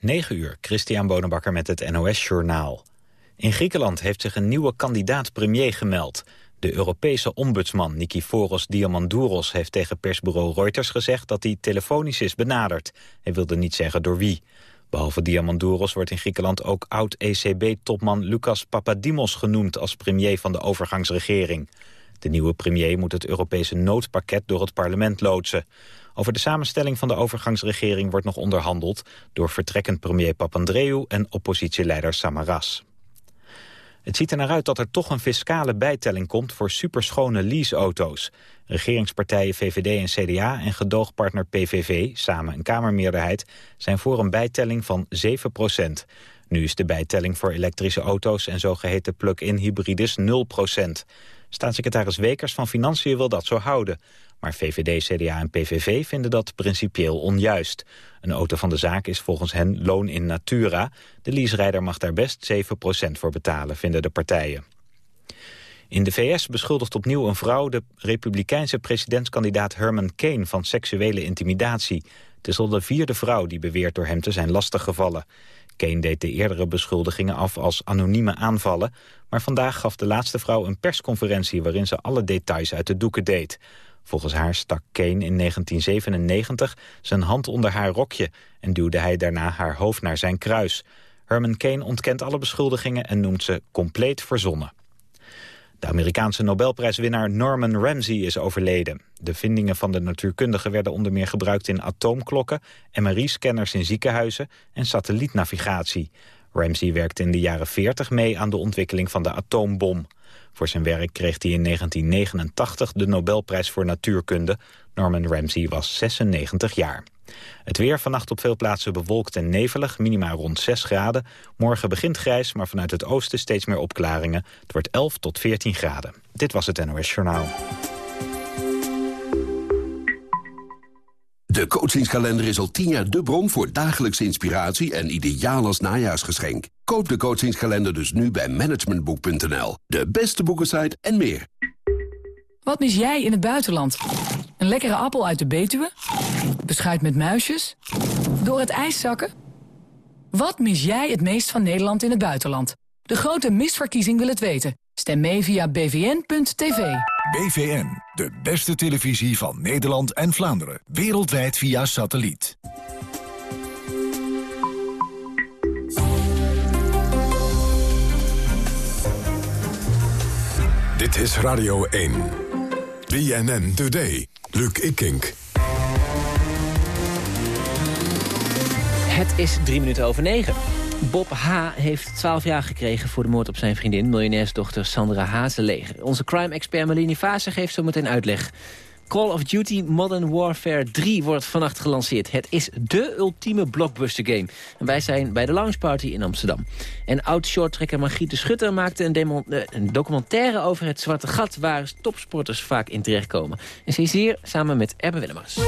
9 uur, Christian Bonenbakker met het NOS Journaal. In Griekenland heeft zich een nieuwe kandidaat-premier gemeld. De Europese ombudsman Nikiforos Diamandouros heeft tegen persbureau Reuters gezegd dat hij telefonisch is benaderd. Hij wilde niet zeggen door wie. Behalve Diamandouros wordt in Griekenland ook oud-ECB-topman Lucas Papadimos genoemd als premier van de overgangsregering. De nieuwe premier moet het Europese noodpakket door het parlement loodsen. Over de samenstelling van de overgangsregering wordt nog onderhandeld... door vertrekkend premier Papandreou en oppositieleider Samaras. Het ziet er naar uit dat er toch een fiscale bijtelling komt voor superschone leaseauto's. Regeringspartijen VVD en CDA en gedoogpartner PVV, samen een kamermeerderheid, zijn voor een bijtelling van 7 procent. Nu is de bijtelling voor elektrische auto's en zogeheten plug-in hybrides 0 procent. Staatssecretaris Wekers van Financiën wil dat zo houden. Maar VVD, CDA en PVV vinden dat principieel onjuist. Een auto van de zaak is volgens hen loon in natura. De leaserijder mag daar best 7% voor betalen, vinden de partijen. In de VS beschuldigt opnieuw een vrouw de republikeinse presidentskandidaat Herman Kane van seksuele intimidatie. Het is al de vierde vrouw die beweert door hem te zijn lastiggevallen. Kane deed de eerdere beschuldigingen af als anonieme aanvallen... maar vandaag gaf de laatste vrouw een persconferentie... waarin ze alle details uit de doeken deed. Volgens haar stak Kane in 1997 zijn hand onder haar rokje... en duwde hij daarna haar hoofd naar zijn kruis. Herman Kane ontkent alle beschuldigingen en noemt ze compleet verzonnen. De Amerikaanse Nobelprijswinnaar Norman Ramsey is overleden. De vindingen van de natuurkundige werden onder meer gebruikt in atoomklokken, MRI-scanners in ziekenhuizen en satellietnavigatie. Ramsey werkte in de jaren 40 mee aan de ontwikkeling van de atoombom. Voor zijn werk kreeg hij in 1989 de Nobelprijs voor natuurkunde. Norman Ramsey was 96 jaar. Het weer vannacht op veel plaatsen bewolkt en nevelig, minima rond 6 graden. Morgen begint grijs, maar vanuit het oosten steeds meer opklaringen. Het wordt 11 tot 14 graden. Dit was het NOS Journaal. De coachingskalender is al 10 jaar de bron voor dagelijkse inspiratie en ideaal als najaarsgeschenk. Koop de coachingskalender dus nu bij managementboek.nl. De beste boekensite en meer. Wat mis jij in het buitenland? Een lekkere appel uit de Betuwe? Beschuit met muisjes? Door het ijs zakken? Wat mis jij het meest van Nederland in het buitenland? De grote misverkiezing wil het weten. Stem mee via bvn.tv. BVN, de beste televisie van Nederland en Vlaanderen. Wereldwijd via satelliet. Dit is Radio 1. BNN Today. Luc Ikink. Het is drie minuten over negen. Bob H. heeft 12 jaar gekregen voor de moord op zijn vriendin... miljonairsdochter Sandra Hazeleger. Onze crime-expert Malini Vase geeft zo meteen uitleg. Call of Duty Modern Warfare 3 wordt vannacht gelanceerd. Het is dé ultieme blockbuster game. En wij zijn bij de Lounge Party in Amsterdam. En oud-shorttrekker Margriet de Schutter maakte een, eh, een, documentaire over het zwarte gat... waar topsporters vaak in terechtkomen. En ze is hier samen met Erbe Willemers.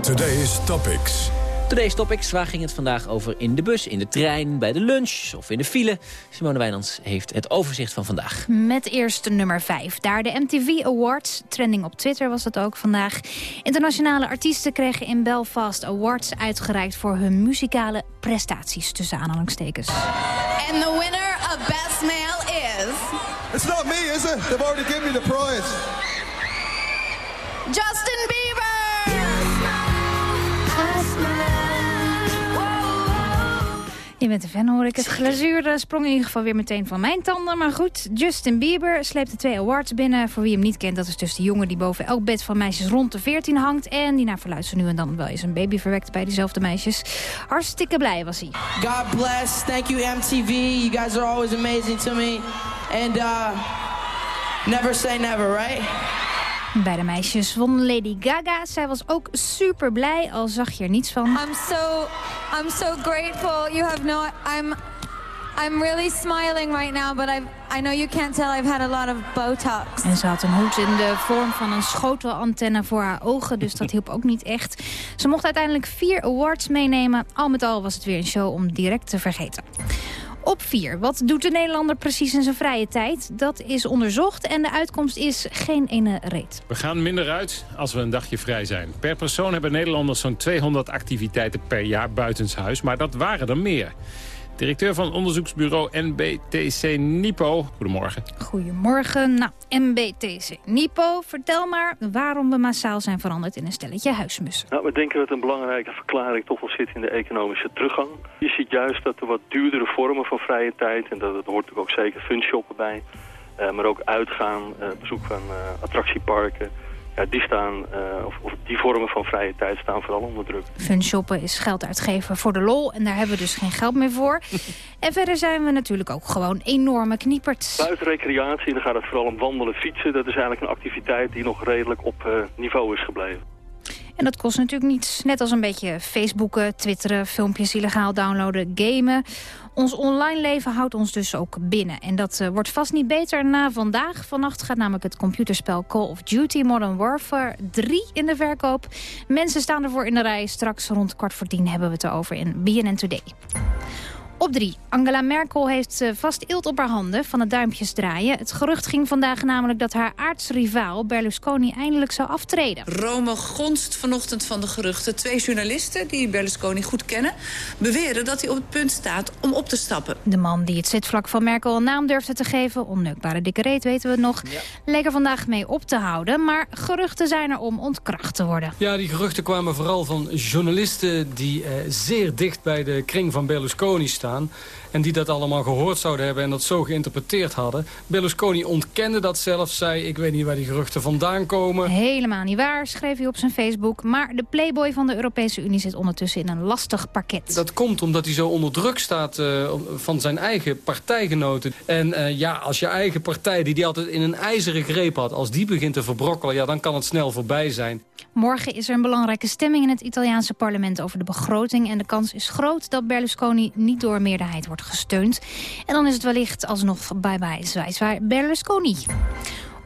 Today's Topics. Today's Topics, waar ging het vandaag over in de bus, in de trein, bij de lunch of in de file? Simone Wijnands heeft het overzicht van vandaag. Met eerst nummer 5. Daar de MTV Awards, trending op Twitter was dat ook vandaag. Internationale artiesten kregen in Belfast awards uitgereikt... voor hun muzikale prestaties, tussen aanhalingstekens. And the winner of Best Male is... It's not me, is it? They've already given me the prize. Justin Bieber! Je bent een fan, hoor ik. Het glazuur sprong in ieder geval weer meteen van mijn tanden. Maar goed, Justin Bieber sleepte twee awards binnen. Voor wie hem niet kent, dat is dus de jongen die boven elk bed van meisjes rond de 14 hangt. En die naar verluidt nu en dan wel eens een baby verwekt bij diezelfde meisjes. Hartstikke blij was hij. God bless. Thank you MTV. You guys are always amazing to me. And uh, never say never, right? Bij de meisjes won Lady Gaga. Zij was ook super blij, al zag je er niets van. I'm so, I'm so grateful. You have no, I'm, I'm really smiling right now, but I, I know you can't tell. I've had a lot of Botox. En ze had een hoed in de vorm van een schotelantenne voor haar ogen, dus dat hielp ook niet echt. Ze mocht uiteindelijk vier awards meenemen. Al met al was het weer een show om direct te vergeten. Op 4. Wat doet de Nederlander precies in zijn vrije tijd? Dat is onderzocht en de uitkomst is geen ene reet. We gaan minder uit als we een dagje vrij zijn. Per persoon hebben Nederlanders zo'n 200 activiteiten per jaar buitenshuis. Maar dat waren er meer. Directeur van onderzoeksbureau NBTC Nipo. Goedemorgen. Goedemorgen. Nou, NBTC Nipo, vertel maar waarom we massaal zijn veranderd in een stelletje huismussen. Nou, we denken dat een belangrijke verklaring toch wel zit in de economische teruggang. Je ziet juist dat er wat duurdere vormen van vrije tijd, en dat, dat hoort natuurlijk ook zeker funshoppen bij, uh, maar ook uitgaan, uh, bezoek van uh, attractieparken ja, die, staan, uh, of, of, die vormen van vrije tijd staan vooral onder druk. Funshoppen is geld uitgeven voor de lol en daar hebben we dus geen geld meer voor. en verder zijn we natuurlijk ook gewoon enorme kniepert. Buiten recreatie, dan gaat het vooral om wandelen, fietsen. Dat is eigenlijk een activiteit die nog redelijk op uh, niveau is gebleven. En dat kost natuurlijk niets. Net als een beetje facebooken, twitteren, filmpjes illegaal downloaden, gamen. Ons online leven houdt ons dus ook binnen. En dat uh, wordt vast niet beter na vandaag. Vannacht gaat namelijk het computerspel Call of Duty Modern Warfare 3 in de verkoop. Mensen staan ervoor in de rij. Straks rond kwart voor tien hebben we het erover in BNN Today. Op drie. Angela Merkel heeft vast eelt op haar handen van het duimpjes draaien. Het gerucht ging vandaag namelijk dat haar aartsrivaal Berlusconi eindelijk zou aftreden. Rome gonst vanochtend van de geruchten. Twee journalisten die Berlusconi goed kennen... beweren dat hij op het punt staat om op te stappen. De man die het zitvlak van Merkel een naam durfde te geven... onneukbare dikke reet weten we het nog... Ja. leek er vandaag mee op te houden. Maar geruchten zijn er om ontkracht te worden. Ja, die geruchten kwamen vooral van journalisten... die eh, zeer dicht bij de kring van Berlusconi staan gaan. En die dat allemaal gehoord zouden hebben en dat zo geïnterpreteerd hadden. Berlusconi ontkende dat zelf, zei ik weet niet waar die geruchten vandaan komen. Helemaal niet waar, schreef hij op zijn Facebook. Maar de playboy van de Europese Unie zit ondertussen in een lastig pakket. Dat komt omdat hij zo onder druk staat uh, van zijn eigen partijgenoten. En uh, ja, als je eigen partij, die die altijd in een ijzeren greep had... als die begint te verbrokkelen, ja, dan kan het snel voorbij zijn. Morgen is er een belangrijke stemming in het Italiaanse parlement over de begroting. En de kans is groot dat Berlusconi niet door meerderheid wordt gesteund. En dan is het wellicht alsnog bye-bye zwaai Berlusconi.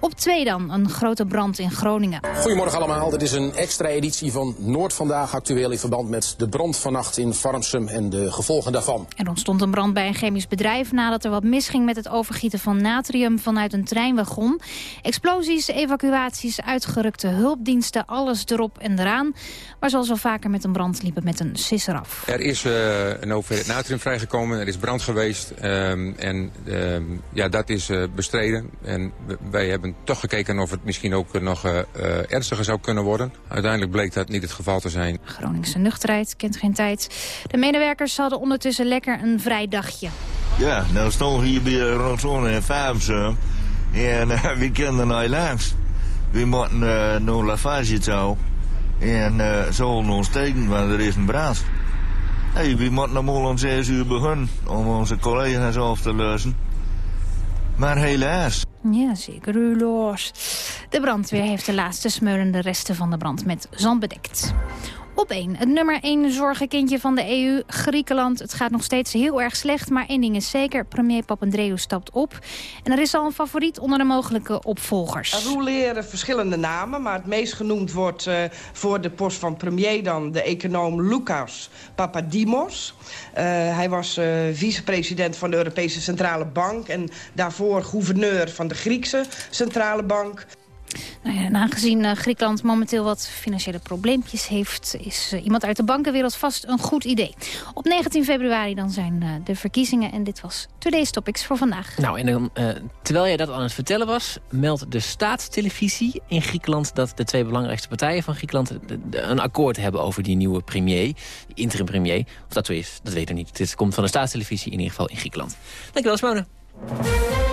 Op twee dan, een grote brand in Groningen. Goedemorgen allemaal, dit is een extra editie van Noord Vandaag... actueel in verband met de brand vannacht in Farmsum en de gevolgen daarvan. Er ontstond een brand bij een chemisch bedrijf... nadat er wat misging met het overgieten van natrium vanuit een treinwagon. Explosies, evacuaties, uitgerukte hulpdiensten, alles erop en eraan. Maar zoals al vaker met een brand liep het met een sisser af. Er is uh, een hoeveelheid natrium vrijgekomen, er is brand geweest... Um, en um, ja, dat is uh, bestreden. En wij hebben toch gekeken of het misschien ook nog uh, uh, ernstiger zou kunnen worden. Uiteindelijk bleek dat niet het geval te zijn. Groningse nuchterheid kent geen tijd. De medewerkers hadden ondertussen lekker een vrij dagje. Ja, nou we hier bij Rondson en Faamsum. En uh, we kennen naar langs. We moeten uh, naar lavage toe. En uh, zo ons steken, want er is een brand. Hey, we moeten nog om 6 uur beginnen om onze collega's af te luisteren. Maar helaas. Ja, zeker los. De brandweer heeft de laatste smeulende resten van de brand met zand bedekt. Op één, het nummer 1 zorgenkindje van de EU, Griekenland. Het gaat nog steeds heel erg slecht, maar één ding is zeker. Premier Papandreou stapt op. En er is al een favoriet onder de mogelijke opvolgers. Er roleren verschillende namen, maar het meest genoemd wordt uh, voor de post van premier dan de econoom Lucas Papadimos. Uh, hij was uh, vicepresident van de Europese Centrale Bank en daarvoor gouverneur van de Griekse Centrale Bank. Nou aangezien uh, Griekenland momenteel wat financiële probleempjes heeft... is uh, iemand uit de bankenwereld vast een goed idee. Op 19 februari dan zijn uh, de verkiezingen en dit was Today's Topics voor vandaag. Nou, en terwijl jij dat aan het vertellen was... meldt de staatstelevisie in Griekenland... dat de twee belangrijkste partijen van Griekenland... een akkoord hebben over die nieuwe premier, interim premier. Of dat zo is, dat weten we niet. Dit komt van de staatstelevisie in ieder geval in Griekenland. Dankjewel, Simone.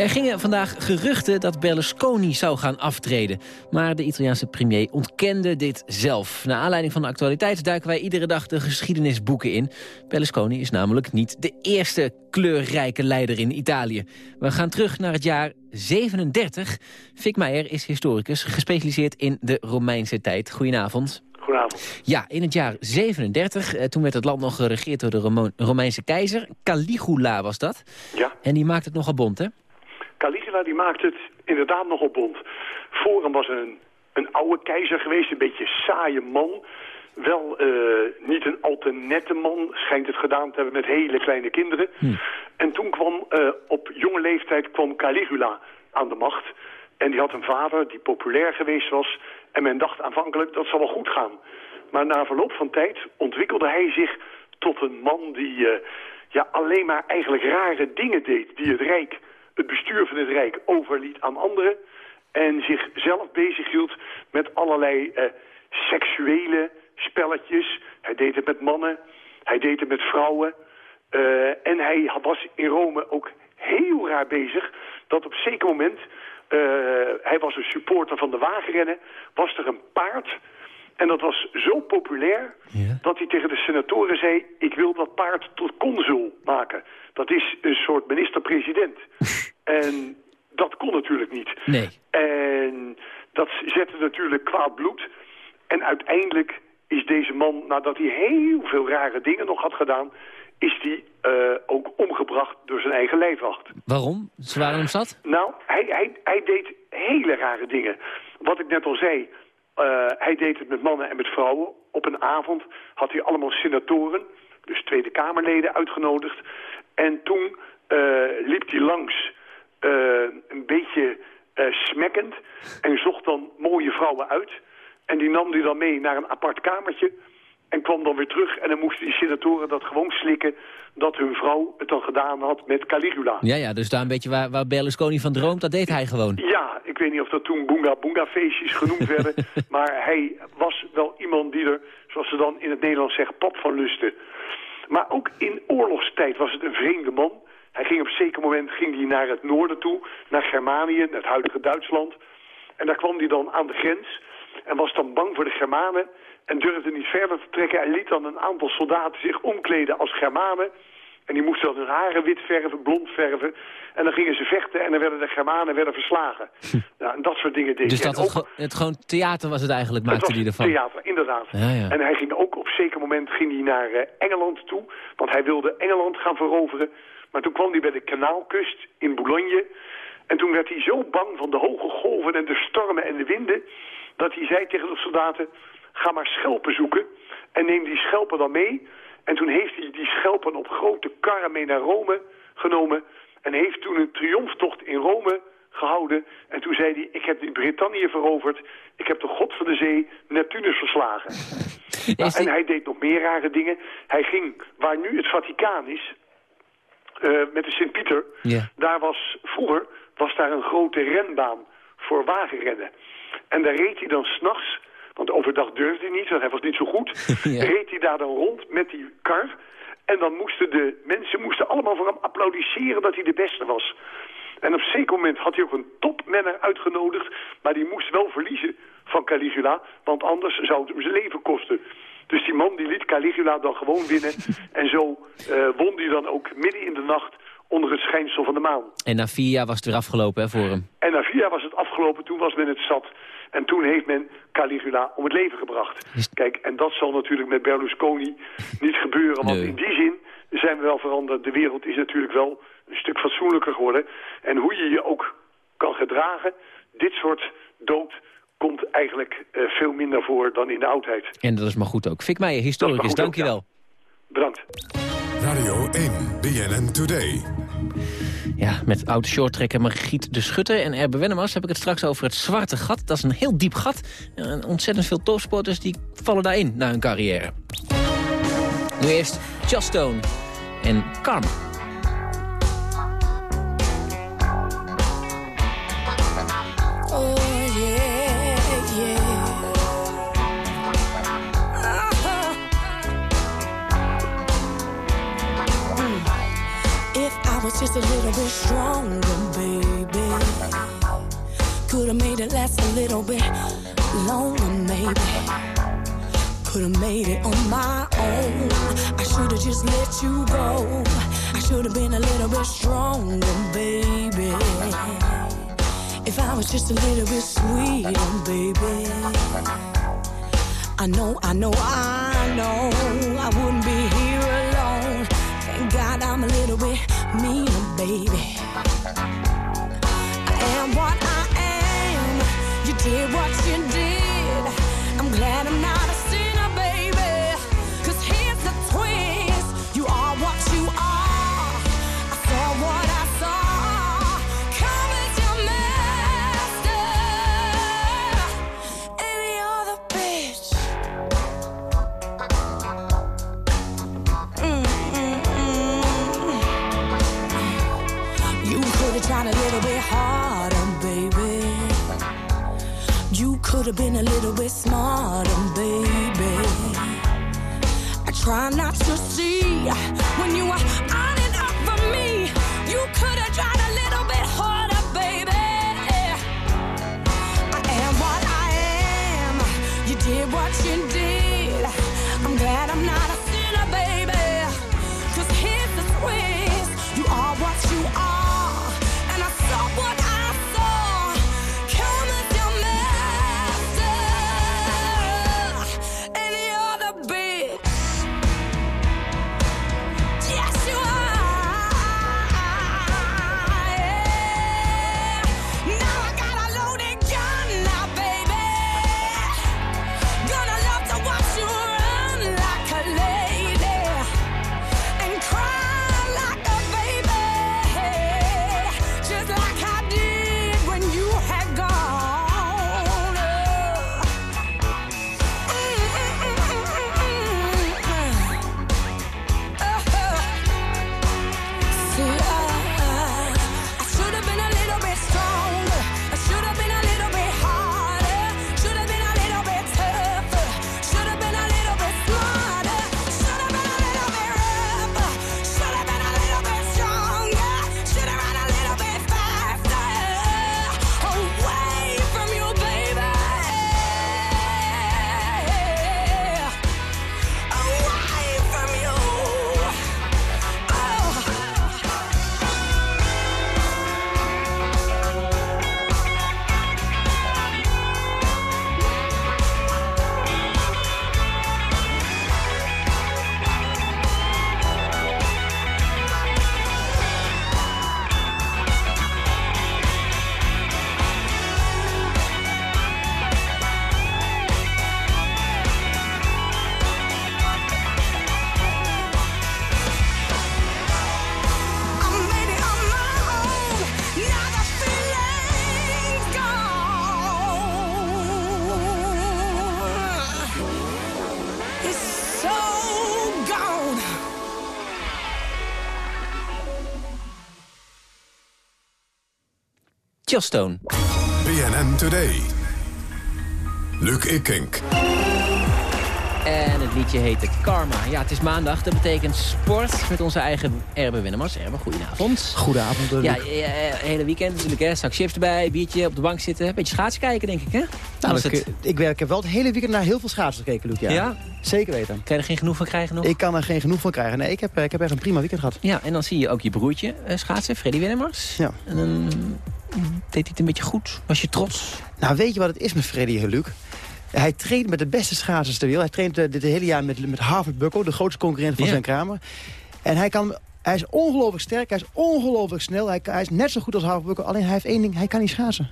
Er gingen vandaag geruchten dat Berlusconi zou gaan aftreden. Maar de Italiaanse premier ontkende dit zelf. Na aanleiding van de actualiteit duiken wij iedere dag de geschiedenisboeken in. Berlusconi is namelijk niet de eerste kleurrijke leider in Italië. We gaan terug naar het jaar 37. Fik Meijer is historicus, gespecialiseerd in de Romeinse tijd. Goedenavond. Goedenavond. Ja, in het jaar 37, eh, toen werd het land nog geregeerd door de Rome Romeinse keizer. Caligula was dat. Ja. En die maakte het nogal bont, hè? Caligula die maakt het inderdaad nogal bond. Voor hem was een, een oude keizer geweest, een beetje saaie man. wel eh, niet een al te nette man, schijnt het gedaan te hebben met hele kleine kinderen. En toen kwam eh, op jonge leeftijd kwam Caligula aan de macht. En die had een vader die populair geweest was. En men dacht aanvankelijk dat zal wel goed gaan. Maar na verloop van tijd ontwikkelde hij zich tot een man die eh, ja, alleen maar eigenlijk rare dingen deed. Die het Rijk, het bestuur van het Rijk overliet aan anderen. En zichzelf bezighield met allerlei eh, seksuele spelletjes. Hij deed het met mannen, hij deed het met vrouwen. Eh, en hij was in Rome ook heel raar bezig. Dat op zeker moment, eh, hij was een supporter van de wagenrennen, was er een paard... En dat was zo populair dat hij tegen de senatoren zei... ik wil dat paard tot consul maken. Dat is een soort minister-president. en dat kon natuurlijk niet. Nee. En dat zette natuurlijk kwaad bloed. En uiteindelijk is deze man, nadat hij heel veel rare dingen nog had gedaan... is hij eh, ook omgebracht door zijn eigen lijfwacht. Waarom? Ze waren hem zat? Nou, hij, hij, hij deed hele rare dingen. Wat ik net al zei, hij deed het met mannen en met vrouwen. Op een avond had hij allemaal senatoren, dus Tweede Kamerleden, uitgenodigd. En toen eh, liep hij langs eh, een beetje smekkend en zocht dan mooie vrouwen uit. En die nam hij dan mee naar een apart kamertje en kwam dan weer terug. En dan moesten die senatoren dat gewoon slikken dat hun vrouw het dan gedaan had met Caligula. Ja, ja, dus daar een beetje waar, waar Berlusconi van droomt, dat deed hij gewoon. Ja, ik weet niet of dat toen Boonga Boonga feestjes genoemd werden. maar hij was wel iemand die er, zoals ze dan in het Nederlands zeggen, pap van lustte. Maar ook in oorlogstijd was het een vreemde man. Hij ging op een zeker moment ging hij naar het noorden toe, naar Germanië, het huidige Duitsland. En daar kwam hij dan aan de grens en was dan bang voor de Germanen en durfde niet verder te trekken. En liet dan een aantal soldaten zich omkleden als Germanen. En die moesten dan hun haren wit verven, blond verven. En dan gingen ze vechten en dan werden de Germanen werden verslagen. Ja, en dat soort dingen deed Dus dat het, het gewoon theater was het eigenlijk, het maakte was hij ervan. theater, inderdaad. Ja, ja. En hij ging ook op een zeker moment ging hij naar eh, Engeland toe. Want hij wilde Engeland gaan veroveren. Maar toen kwam hij bij de kanaalkust in Boulogne. En toen werd hij zo bang van de hoge golven en de stormen en de winden... dat hij zei tegen de soldaten, ga maar schelpen zoeken. En neem die schelpen dan mee. En toen heeft hij die schelpen op grote karren mee naar Rome genomen. En heeft toen een triomftocht in Rome gehouden. En toen zei hij, ik heb die Brittannië veroverd. Ik heb de god van de zee, Neptunus, verslagen. Nou, en hij deed nog meer rare dingen. Hij ging, waar nu het Vaticaan is, eh, met de Sint-Pieter... Daar was, vroeger was daar een grote renbaan voor wagenrennen. En daar reed hij dan s'nachts, want overdag durfde hij niet, want hij was niet zo goed. Ja. Reed hij daar dan rond met die kar. En dan moesten de mensen moesten allemaal voor hem applaudisseren dat hij de beste was. En op zeker moment had hij ook een topmenner uitgenodigd, maar die moest wel verliezen van Caligula, want anders zou het hem zijn leven kosten. Dus die man die liet Caligula dan gewoon winnen en zo eh, won hij dan ook midden in de nacht onder het schijnsel van de maan. En na vier jaar was het weer afgelopen hè, voor hem. En na vier jaar was het afgelopen, toen was men het zat. En toen heeft men Caligula om het leven gebracht. Kijk, en dat zal natuurlijk met Berlusconi niet gebeuren. Want Nee. in die zin zijn we wel veranderd. De wereld is natuurlijk wel een stuk fatsoenlijker geworden. En hoe je je ook kan gedragen, dit soort dood komt eigenlijk eh, veel minder voor dan in de oudheid. En dat is maar goed ook. Fik Meijer, historicus, dankjewel. Bedankt. Radio 1, BNN Today. Ja, met oud-shorttrekker Margriet de Schutter en Erbe Wennemars heb ik het straks over het zwarte gat. Dat is een heel diep gat. En ontzettend veel topsporters die vallen daarin na hun carrière. Nu eerst Just en Karma. Was just a little bit stronger, baby, could have made it last a little bit longer, maybe. Could have made it on my own. I should have just let you go. I should have been a little bit stronger, baby. If I was just a little bit sweeter, baby. I know, I know, I know I wouldn't be here alone. Thank God I'm a little bit meaner, baby. I am what I am. You did what you did. I'm glad I'm not a have been a little bit smarter, baby. I try not to see when you are Jill Stone. BNN Today. Luc Ikink. En het liedje heette Karma. Ja, het is maandag. Dat betekent sport met onze eigen Erbe Winnemars. Erbe, goedenavond. Goedenavond, Luc. Ja, eh, eh, hele weekend natuurlijk, hè. Zak chips erbij, biertje op de bank zitten. Een beetje schaatsen kijken, denk ik, hè? Nou, Was ik, het- ik, werk, ik heb wel het hele weekend naar heel veel schaatsen gekeken, Luc. Ja. Ja? Zeker weten. Kan je er geen genoeg van krijgen nog? Ik kan er geen genoeg van krijgen. Nee, ik heb, eh, ik heb echt een prima weekend gehad. Ja, en dan zie je ook je broertje eh, schaatsen, Freddy Winnemars. Ja. En dan deed hij het een beetje goed. Was je trots? Nou, weet je wat het is met Freddy, hè, Luc? Hij traint met de beste schaatsers ter wereld. Hij traint eh, dit hele jaar met, met Harvard Bucko, de grootste concurrent van Ja. zijn Kramer. En hij, kan, hij is ongelooflijk sterk, hij is ongelooflijk snel. Hij, hij is net zo goed als Harvard Bucko, alleen hij heeft één ding, hij kan niet schaatsen.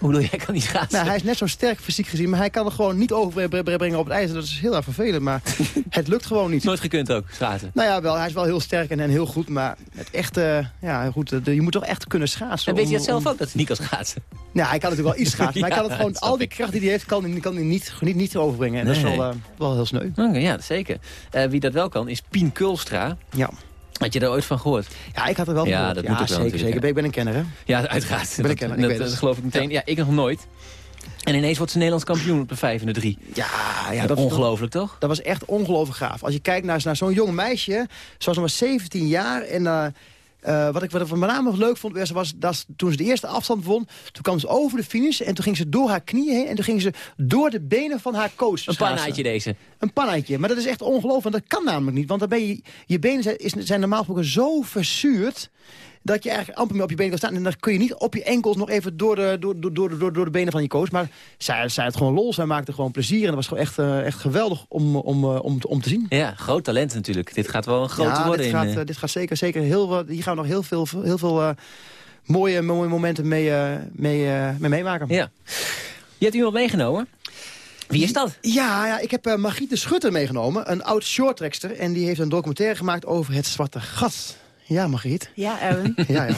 Hoe bedoel je, hij kan niet schaatsen? Nou, hij is net zo sterk fysiek gezien, maar hij kan het gewoon niet overbrengen op het ijs. Dat is heel erg vervelend, maar het lukt gewoon niet. Nooit gekund ook, schaatsen. Nou ja, wel, hij is wel heel sterk en, en heel goed, maar het echte, ja, goed, de- je moet toch echt kunnen schaatsen. En weet je dat zelf om- ook, dat hij niet kan schaatsen? Nou, hij kan natuurlijk wel iets schaatsen, maar hij kan het gewoon, al die kracht die hij heeft, kan hij, kan hij niet, niet, niet overbrengen. En dat is wel, eh, wel heel sneu. Oké, ja, zeker. Eh, wie dat wel kan, is Pien Kulstra. Ja. Had je daar ooit van gehoord? Ja, ik had er wel van Ja, gehoord. dat ja, moet ook wel zeker, zeker. Ik ben een kenner, hè? Ja, uiteraard. Ik ben dat, een kenner, ik dat, weet het. dat geloof ik meteen. Ja. ik nog nooit. En ineens wordt ze Nederlands kampioen op de 5 en de 3. Ja, ja dat Ongelooflijk, toch? Dat was echt ongelooflijk gaaf. Als je kijkt naar, naar zo'n jong meisje, ze was nog maar 17 jaar. En eh, eh, wat ik wat ik met name leuk vond, was, was dat toen ze de eerste afstand won... toen kwam ze over de finish en toen ging ze door haar knieën heen... en toen ging ze door de benen van haar coach Een pannaatje deze. Een pannaatje. Maar dat is echt ongelooflijk. Dat kan namelijk niet. Want dan ben je, je benen zijn, is- zijn normaal gesproken zo verzuurd... dat je eigenlijk amper meer op je benen kan staan. En dan kun je niet op je enkels nog even door de, door, door, door, door, door de benen van je coach. Maar zij, zij had gewoon lol. Zij maakte gewoon plezier. En dat was gewoon echt, eh, echt geweldig om, om, eh, om, te- om te zien. Ja, groot talent natuurlijk. Dit gaat wel een grote ja, worden. dit in, gaat, eh, eh, dit gaat zeker, zeker heel wat. Hier gaan we nog heel veel, heel veel mooie, mooie momenten mee, mee, mee meemaken. Ja. Je hebt iemand meegenomen. Wie is dat? Ja, ja ik heb eh Margriet de Schutter meegenomen. Een oud shorttrackster. En die heeft een documentaire gemaakt over het Zwarte Gat. Ja, Margriet. Ja, Erwin. Ja, ja.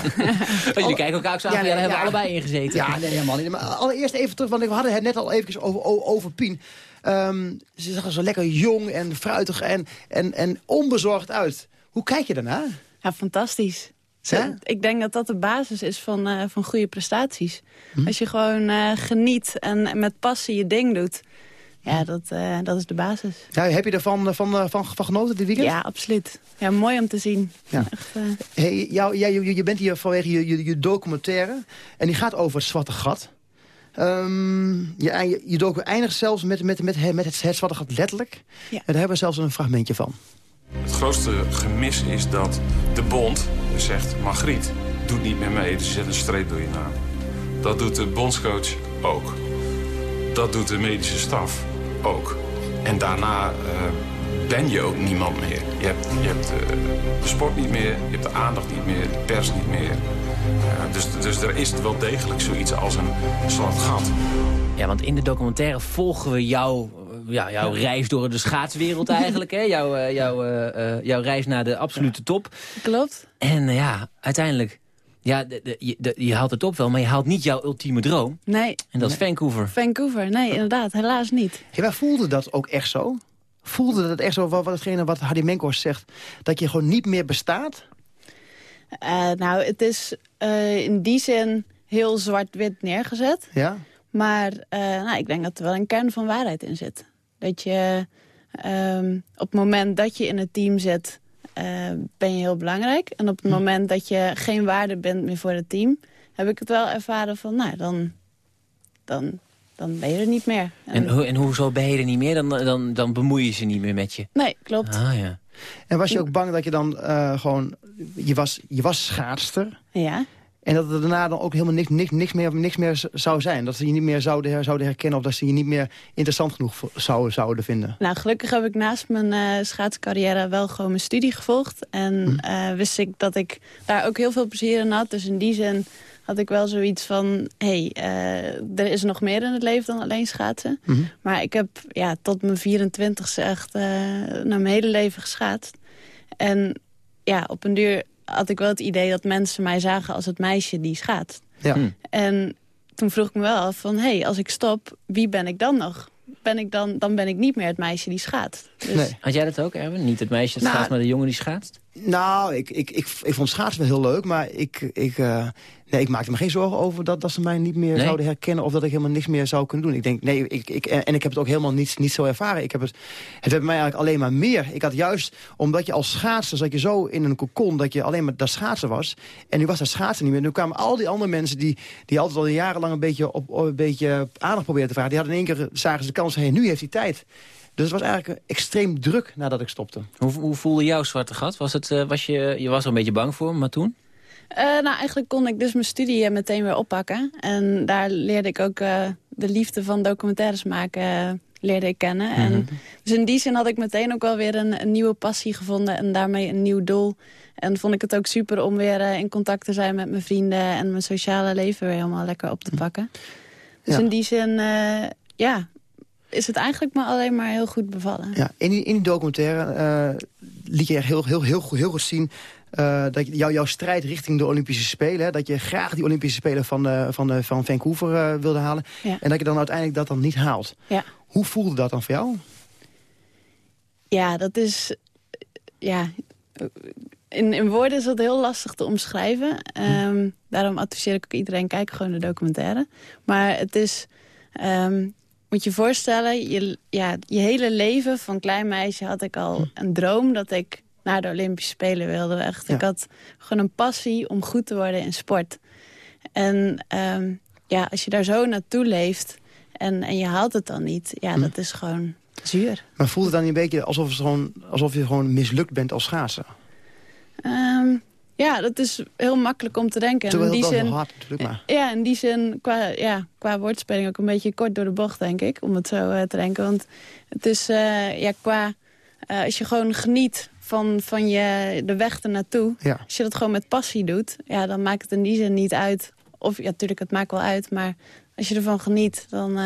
Oh, jullie kijken elkaar ook zo aan. Ja, hebben we allebei in gezeten. Ja, nee, helemaal niet. Maar allereerst even terug, want we hadden het net al even over, over Pien. Ehm, ze zag er zo lekker jong en fruitig en, en, en onbezorgd uit. Hoe kijk je daarnaar? Ja, fantastisch. Ik denk dat dat de basis is van, eh, van goede prestaties. Als je gewoon eh, geniet en met passie je ding doet... Ja, dat, eh, dat is de basis. Ja, heb je ervan van, van, van genoten dit weekend? Ja, absoluut. Ja, mooi om te zien. Ja. Echt, hey, jou, jij, je, je bent hier vanwege je, je, je documentaire. En die gaat over het Zwarte Gat. Um, je, je docu eindigt zelfs met, met, met, met het, het Zwarte Gat letterlijk. Ja. En daar hebben we zelfs een fragmentje van. Het grootste gemis is dat de bond zegt... Margriet doet niet meer mee, dus je zet een streep door je naam. Dat doet de bondscoach ook. Dat doet de medische staf ook. En daarna uh, ben je ook niemand meer. Je hebt, je hebt uh, de sport niet meer, je hebt de aandacht niet meer, de pers niet meer. Uh, dus, dus er is wel degelijk zoiets als een zwart gat. Ja, want in de documentaire volgen we jou ja, jouw reis door de schaatswereld eigenlijk. hè? Jouw, uh, jouw, uh, jouw reis naar de absolute top. Klopt. En ja, uiteindelijk... Ja, de, de, je, je, haalt het op wel, maar je haalt niet jouw ultieme droom. Nee. En dat is Vancouver. Vancouver, nee, inderdaad. Helaas niet. Maar voelde dat ook echt zo? Voelde dat echt zo, wat, hetgene wat Hardy Menkhorst zegt... dat je gewoon niet meer bestaat? Uh, nou, het is in die zin heel zwart-wit neergezet. Ja. Maar nou, ik denk dat er wel een kern van waarheid in zit. Dat je um, op het moment dat je in het team zit, uh, ben je heel belangrijk. En op het hm. moment dat je geen waarde bent meer voor het team... heb ik het wel ervaren van, nou, dan, dan, dan ben je er niet meer. En, en, en hoezo ben je er niet meer? Dan, dan, dan bemoei je ze niet meer met je? Nee, klopt. Ah, ja. En was je ook bang dat je dan uh, gewoon... Je was, je was schaatster. Ja. En dat er daarna dan ook helemaal niks, niks, niks, meer, niks meer zou zijn. Dat ze je niet meer zouden, zouden herkennen of dat ze je niet meer interessant genoeg zouden, zouden vinden. Nou, gelukkig heb ik naast mijn uh, schaatscarrière wel gewoon mijn studie gevolgd. En uh, wist ik dat ik daar ook heel veel plezier in had. Dus in die zin had ik wel zoiets van... hé, hey, uh, er is nog meer in het leven dan alleen schaatsen. Mm -hmm. Maar ik heb ja, tot mijn 24ste echt naar mijn hele leven geschaatst. En ja, op een duur had ik wel het idee dat mensen mij zagen als het meisje die schaatst. Ja. Hm. En toen vroeg ik me wel af van, hé, hey, als ik stop, wie ben ik dan nog? Ben ik dan, dan ben ik niet meer het meisje die schaatst. Dus... Nee. Had jij dat ook, Erwin? Niet het meisje dat nou, schaatst, maar de jongen die schaatst? Nou, ik, ik, ik, ik vond schaatsen wel heel leuk, maar ik, ik, uh, nee, ik maakte me geen zorgen over dat, dat ze mij niet meer zouden herkennen of dat ik helemaal niks meer zou kunnen doen. Ik denk, nee, ik, ik, en ik heb het ook helemaal niet, niet zo ervaren. Ik heb het, het heeft mij eigenlijk alleen maar meer. Ik had juist, omdat je als schaatser zat je zo in een kokon dat je alleen maar dat schaatsen was. En nu was dat schaatsen niet meer. Nu kwamen al die andere mensen die, die altijd al jarenlang een beetje, op, een beetje aandacht probeerden te vragen. Die hadden in één keer, zagen ze de kans, heen, nu heeft hij tijd. Dus het was eigenlijk extreem druk nadat ik stopte. Hoe, hoe voelde jouw zwarte gat? Was het, uh, was je, je was er een beetje bang voor, maar toen? Uh, nou, eigenlijk kon ik dus mijn studie meteen weer oppakken. En daar leerde ik ook uh, de liefde van documentaires maken leerde ik kennen. Mm -hmm. en, dus in die zin had ik meteen ook wel weer een, een, nieuwe passie gevonden... en daarmee een nieuw doel. En vond ik het ook super om weer in contact te zijn met mijn vrienden... en mijn sociale leven weer helemaal lekker op te pakken. Dus ja. in die zin, ja, is het eigenlijk maar alleen maar heel goed bevallen. Ja, in die, in die documentaire uh, liet je heel, heel, heel, heel goed zien... Uh, dat jou, jouw strijd richting de Olympische Spelen... Hè, dat je graag die Olympische Spelen van, uh, van, van Vancouver wilde halen... Ja. en dat je dan uiteindelijk dat dan niet haalt. Ja. Hoe voelde dat dan voor jou? Ja, dat is... Ja, in, in woorden is dat heel lastig te omschrijven. Um, daarom adviseer ik ook iedereen, kijk gewoon de documentaire. Maar het is... Um, moet je voorstellen, je, ja, je hele leven van klein meisje had ik al een droom dat ik naar de Olympische Spelen wilde. Echt. Ik had gewoon een passie om goed te worden in sport. En um, ja, als je daar zo naartoe leeft en, en je haalt het dan niet, ja, hm. dat is gewoon zuur. Maar voelt het dan een beetje alsof, het gewoon, alsof je gewoon mislukt bent als schaatser? Um, ja, dat is heel makkelijk om te denken. Terwijl in die zin, hard natuurlijk maar. Ja, in die zin qua, ja, qua woordspeling ook een beetje kort door de bocht, denk ik. Om het zo uh, te denken. Want het is uh, ja, qua... Uh, als je gewoon geniet van, van je, de weg ernaartoe. Ja. Als je dat gewoon met passie doet, ja, dan maakt het in die zin niet uit. Of ja, natuurlijk, het maakt wel uit. Maar als je ervan geniet, dan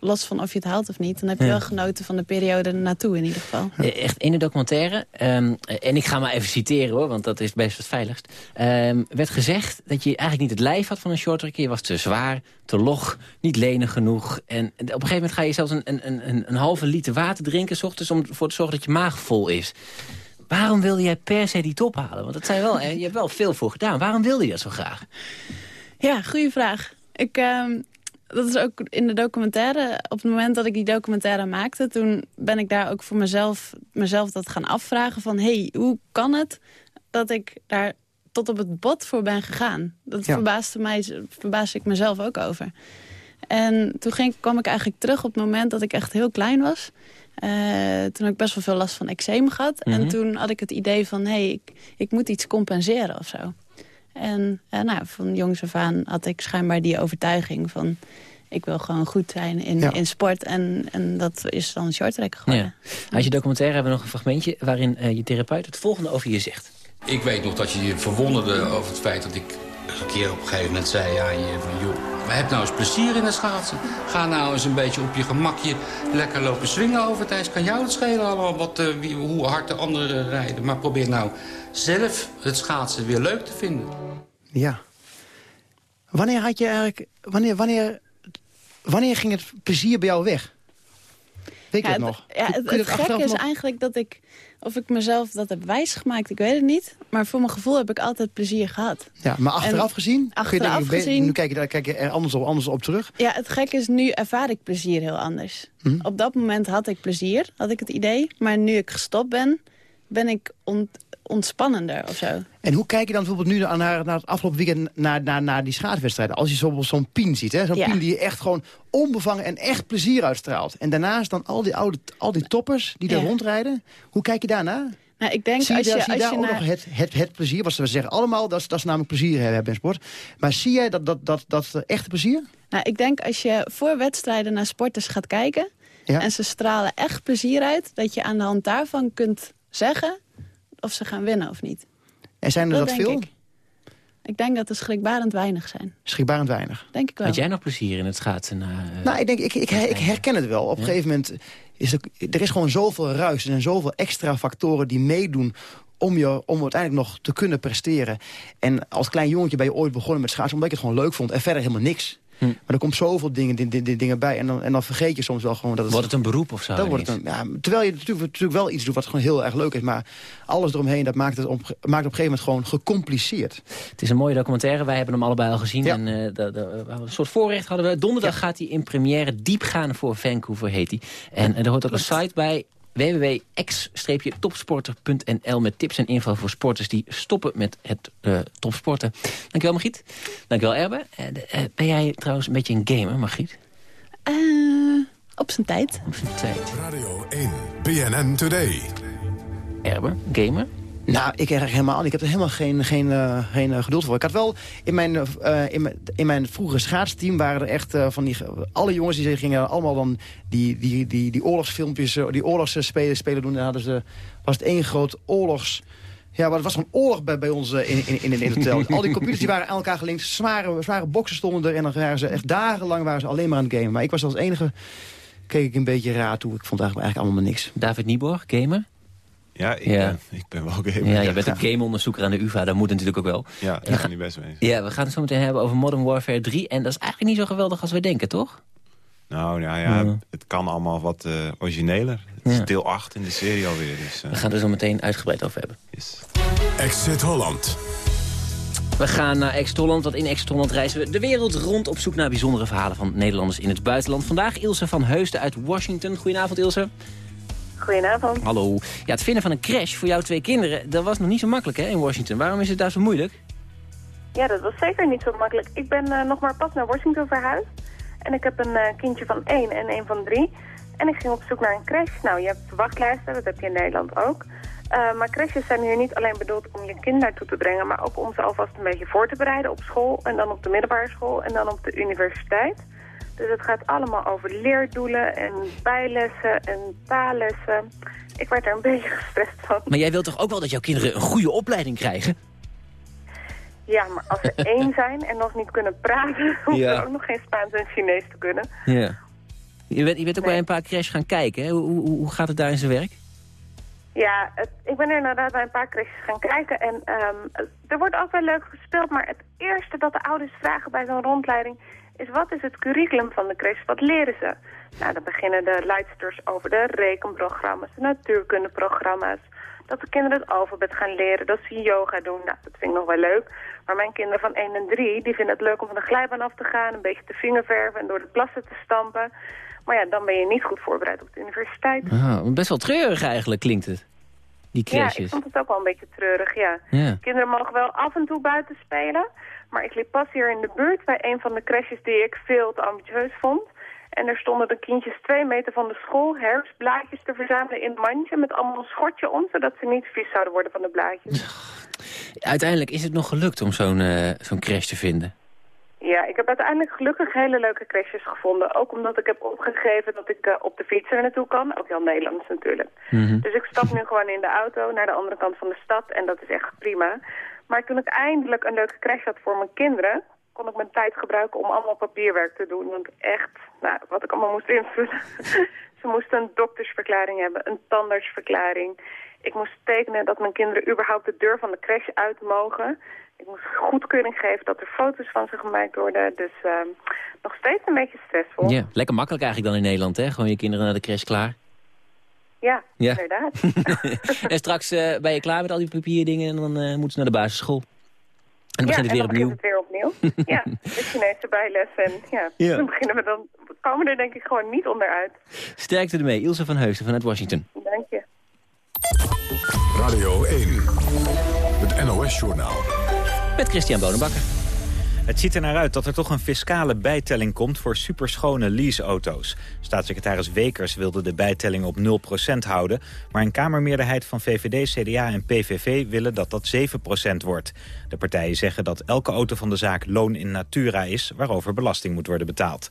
los van of je het haalt of niet... dan heb je ja. wel genoten van de periode naartoe in ieder geval. Echt in de documentaire, um, en ik ga maar even citeren hoor... want dat is best het veiligst... Um, werd gezegd dat je eigenlijk niet het lijf had van een shorttracker. Je was te zwaar, te log, niet lenig genoeg. En op een gegeven moment ga je zelfs een, een, een, een halve liter water drinken... S ochtends om ervoor te zorgen dat je maag vol is. Waarom wilde jij per se die top halen? Want dat zijn wel, hè, je hebt wel veel voor gedaan. Waarom wilde je dat zo graag? Ja, goede vraag. Ik, ehm, dat is ook in de documentaire. Op het moment dat ik die documentaire maakte... toen ben ik daar ook voor mezelf, mezelf dat gaan afvragen van... hey, hoe kan het dat ik daar tot op het bot voor ben gegaan? Dat Ja. verbaasde mij, verbaasde ik mezelf ook over. En toen ging, kwam ik eigenlijk terug op het moment dat ik echt heel klein was. Eh, toen had ik best wel veel last van eczeem gehad. Mhm. En toen had ik het idee van, hé, hey, ik, ik moet iets compenseren of zo. En eh, nou, van jongs af aan had ik schijnbaar die overtuiging van... ik wil gewoon goed zijn in, Ja. in sport. En, en dat is dan shorttrack geworden. Ja. Uit je documentaire hebben we nog een fragmentje... waarin eh, je therapeut het volgende over je zegt. Ik weet nog dat je je verwonderde over het feit dat ik een keer op een gegeven moment zei aan je van joh, heb nou eens plezier in het schaatsen. Ga nou eens een beetje op je gemakje lekker lopen swingen over ijs. Kan jou het schelen allemaal wat, eh, wie, hoe hard de anderen rijden. Maar probeer nou zelf het schaatsen weer leuk te vinden. Ja. Wanneer had je eigenlijk... Wanneer, wanneer, wanneer ging het plezier bij jou weg? Weet je Ja, dat het- nog? Ja, het, gekke is nog- eigenlijk dat ik... of ik mezelf dat heb wijsgemaakt, ik weet het niet. Maar voor mijn gevoel heb ik altijd plezier gehad. Ja, maar achteraf En gezien? Achteraf denken, gezien... Nu kijk je, daar, kijk je er anders op, anders op terug. Ja, het gekke is, nu ervaar ik plezier heel anders. Mhm. Op dat moment had ik plezier, had ik het idee. Maar nu ik gestopt ben, ben ik ont, ontspannender of zo. En hoe kijk je dan bijvoorbeeld nu naar, naar het afgelopen weekend naar, naar, naar die schaatswedstrijden? Als je zo- zo'n Pien ziet, hè? zo'n Ja. Pien die echt gewoon onbevangen en echt plezier uitstraalt. En daarnaast dan al die, oude, al die toppers die daar Ja. rondrijden. Hoe kijk je daarnaar? Nou, ik denk zie je als daar, je, als daar je ook naar... nog het, het, het plezier? Want ze zeggen allemaal dat, dat is namelijk plezier hebben in sport. Maar zie jij dat, dat, dat, dat echte plezier? Nou, ik denk als je voor wedstrijden naar sporters gaat kijken... Ja. en ze stralen echt plezier uit... dat je aan de hand daarvan kunt zeggen of ze gaan winnen of niet. En zijn er dat, veel? Ik. ik denk dat er schrikbarend weinig zijn. Schrikbarend weinig. Denk ik wel. Had jij nog plezier in het schaatsen? eh, Nou, ik, denk, ik, ik, ik herken het wel. Op een gegeven moment is er, er is gewoon zoveel ruis en zoveel extra factoren die meedoen om, je, om uiteindelijk nog te kunnen presteren. En als klein jongetje ben je ooit begonnen met schaatsen... omdat ik het gewoon leuk vond en verder helemaal niks. Hm. Maar er komt zoveel dingen, di- di- di- dingen bij. En dan, en dan vergeet je soms wel gewoon dat het... Wordt het een beroep of zo? Dan wordt het een, ja, terwijl je natuurlijk, natuurlijk wel iets doet wat gewoon heel erg leuk is. Maar alles eromheen, dat maakt het op, maakt op een gegeven moment gewoon gecompliceerd. Het is een mooie documentaire. Wij hebben hem allebei al gezien. En, eh, de, de- een soort voorrecht hadden we. Donderdag gaat hij in première diepgaan voor Vancouver, heet hij. En, en er hoort ook een site bij www.x-topsporter.nl met tips en info voor sporters die stoppen met het eh, topsporten. Dankjewel, Margriet. Dankjewel, Erbe. Eh, eh, ben jij trouwens een beetje een gamer, Margriet? Eh, op zijn tijd. Op zijn tijd. Radio 1, BNN Today. Erbe, gamer? Nou, ik erg helemaal. Ik heb er helemaal geen, geen, eh, geen eh, geduld voor. Ik had wel in mijn, eh, in mijn, in vroege schaatsteam waren er echt van die... Alle jongens die gingen allemaal dan die, die, die, die oorlogsfilmpjes, die oorlogsspelen spelen doen. En hadden ze, was het één groot oorlogs... Ja, maar het was gewoon oorlog bij, bij ons in, in, in, het hotel. Al die computers die waren aan elkaar gelinkt. Zware, zware boxen stonden er. En dan waren ze echt dagenlang waren ze alleen maar aan het gamen. Maar ik was als enige... Keek ik een beetje raar toe. Ik vond eigenlijk, eigenlijk allemaal niks. David Nieborg, gamer? Ja, ik, Ja. Ben, ik ben wel gamer. Ja, je bent een gameonderzoeker aan de UvA. Dat moet natuurlijk ook wel. Ja, ik gaan- niet best mee. Ja, we gaan het zo meteen hebben over Modern Warfare 3. En dat is eigenlijk niet zo geweldig als we denken, toch? Nou ja, ja Ja. het kan allemaal wat eh, origineler. Het is deel 8 in de serie alweer. Dus, eh, We gaan het er zo meteen uitgebreid over hebben. Exit Holland. We gaan naar Exit-Holland, want in Exit-Holland reizen we de wereld rond... op zoek naar bijzondere verhalen van Nederlanders in het buitenland. Vandaag Ilse van Heusden uit Washington. Goedenavond, Ilse. Goedenavond. Hallo. Ja, het vinden van een crash voor jouw twee kinderen... dat was nog niet zo makkelijk hè, in Washington. Waarom is het daar zo moeilijk? Ja, dat was zeker niet zo makkelijk. Ik ben eh, nog maar pas naar Washington verhuisd. En ik heb een eh, kindje van één en één van drie. En ik ging op zoek naar een crash. Nou, je hebt wachtlijsten, dat heb je in Nederland ook. Eh, maar crashes zijn hier niet alleen bedoeld om je kind naartoe te brengen... maar ook om ze alvast een beetje voor te bereiden op school... en dan op de middelbare school en dan op de universiteit. Dus het gaat allemaal over leerdoelen en bijlessen en taallessen. Ik werd er een beetje gestrest van. Maar jij wilt toch ook wel dat jouw kinderen een goede opleiding krijgen? Ja, maar als ze één zijn en nog niet kunnen praten... hoeven Ja. ze ook nog geen Spaans en Chinees te kunnen. Ja. Je bent, je bent ook bij een paar crash gaan kijken. Hè? Hoe, hoe, hoe gaat het daar in zijn werk? Ja, het, ik ben er inderdaad bij een paar crashes gaan kijken. En ehm, er wordt ook wel leuk gespeeld, maar het eerste dat de ouders vragen bij zo'n rondleiding... is wat is het curriculum van de crash? Wat leren ze? Nou, dan beginnen de leidsters over de rekenprogramma's, de natuurkundeprogramma's... Dat de kinderen het alfabet gaan leren, dat ze yoga doen. Nou, dat vind ik nog wel leuk. Maar mijn kinderen van 1 en 3, die vinden het leuk om van de glijbaan af te gaan... een beetje te vingerverven en door de plassen te stampen. Maar ja, dan ben je niet goed voorbereid op de universiteit. Ah, best wel treurig eigenlijk klinkt het. Die Ja, ik vond het ook wel een beetje treurig, ja. Ja. Kinderen mogen wel af en toe buiten spelen. Maar ik liep pas hier in de buurt bij een van de crashes die ik veel te ambitieus vond. En er stonden de kindjes twee meter van de school herfstblaadjes te verzamelen in een mandje met allemaal een schortje om, zodat ze niet vies zouden worden van de blaadjes. Uiteindelijk is het nog gelukt om zo'n eh, zo'n crash te vinden. Ja, ik heb uiteindelijk gelukkig hele leuke crashes gevonden. Ook omdat ik heb opgegeven dat ik eh, op de fiets er naartoe kan. Ook heel Nederlands natuurlijk. Mhm. Dus ik stap nu gewoon in de auto naar de andere kant van de stad en dat is echt prima. Maar toen ik eindelijk een leuke crash had voor mijn kinderen, kon ik mijn tijd gebruiken om allemaal papierwerk te doen. Want echt, nou, wat ik allemaal moest invullen. Ze moesten een doktersverklaring hebben, een tandartsverklaring. Ik moest tekenen dat mijn kinderen überhaupt de deur van de crash uit mogen. Ik moest goedkeuring geven dat er foto's van ze gemaakt worden. Dus ehm, nog steeds een beetje stressvol. Ja, lekker makkelijk eigenlijk dan in Nederland, hè? Gewoon je kinderen naar de crash klaar. Ja, Ja. inderdaad. en straks eh, ben je klaar met al die papierdingen en dan eh, moeten ze naar de basisschool. En dan begint het ja, weer opnieuw. begint het weer opnieuw. ja, de Chinese bijles. En ja, Ja. dan beginnen we dan, we komen er denk ik gewoon niet onderuit. Sterkte ermee, Ilse van Heusden vanuit Washington. Dank je. Radio 1, het NOS-journaal. Met Christian Bonenbakker. Het ziet er naar uit dat er toch een fiscale bijtelling komt voor superschone leaseauto's. Staatssecretaris Wekers wilde de bijtelling op 0% houden... maar een kamermeerderheid van VVD, CDA en PVV willen dat dat 7% wordt. De partijen zeggen dat elke auto van de zaak loon in natura is... waarover belasting moet worden betaald.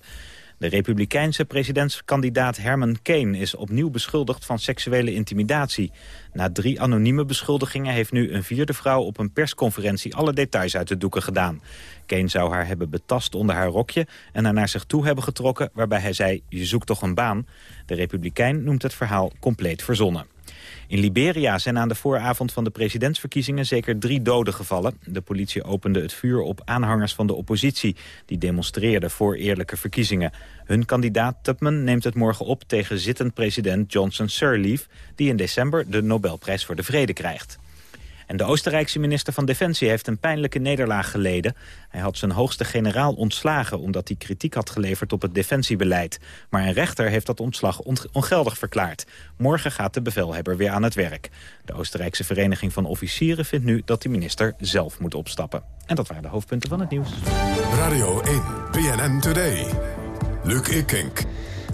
De republikeinse presidentskandidaat Herman Kane is opnieuw beschuldigd van seksuele intimidatie. Na drie anonieme beschuldigingen heeft nu een vierde vrouw op een persconferentie alle details uit de doeken gedaan. Kane zou haar hebben betast onder haar rokje en haar naar zich toe hebben getrokken waarbij hij zei je zoekt toch een baan. De republikein noemt het verhaal compleet verzonnen. In Liberia zijn aan de vooravond van de presidentsverkiezingen zeker drie doden gevallen. De politie opende het vuur op aanhangers van de oppositie... die demonstreerden voor eerlijke verkiezingen. Hun kandidaat Tubman neemt het morgen op tegen zittend president Johnson Sirleaf... die in december de Nobelprijs voor de Vrede krijgt. En de Oostenrijkse minister van Defensie heeft een pijnlijke nederlaag geleden. Hij had zijn hoogste generaal ontslagen omdat hij kritiek had geleverd op het defensiebeleid. Maar een rechter heeft dat ontslag on- ongeldig verklaard. Morgen gaat de bevelhebber weer aan het werk. De Oostenrijkse Vereniging van Officieren vindt nu dat de minister zelf moet opstappen. En dat waren de hoofdpunten van het nieuws. Radio 1, BNN Today. Luc Ikink.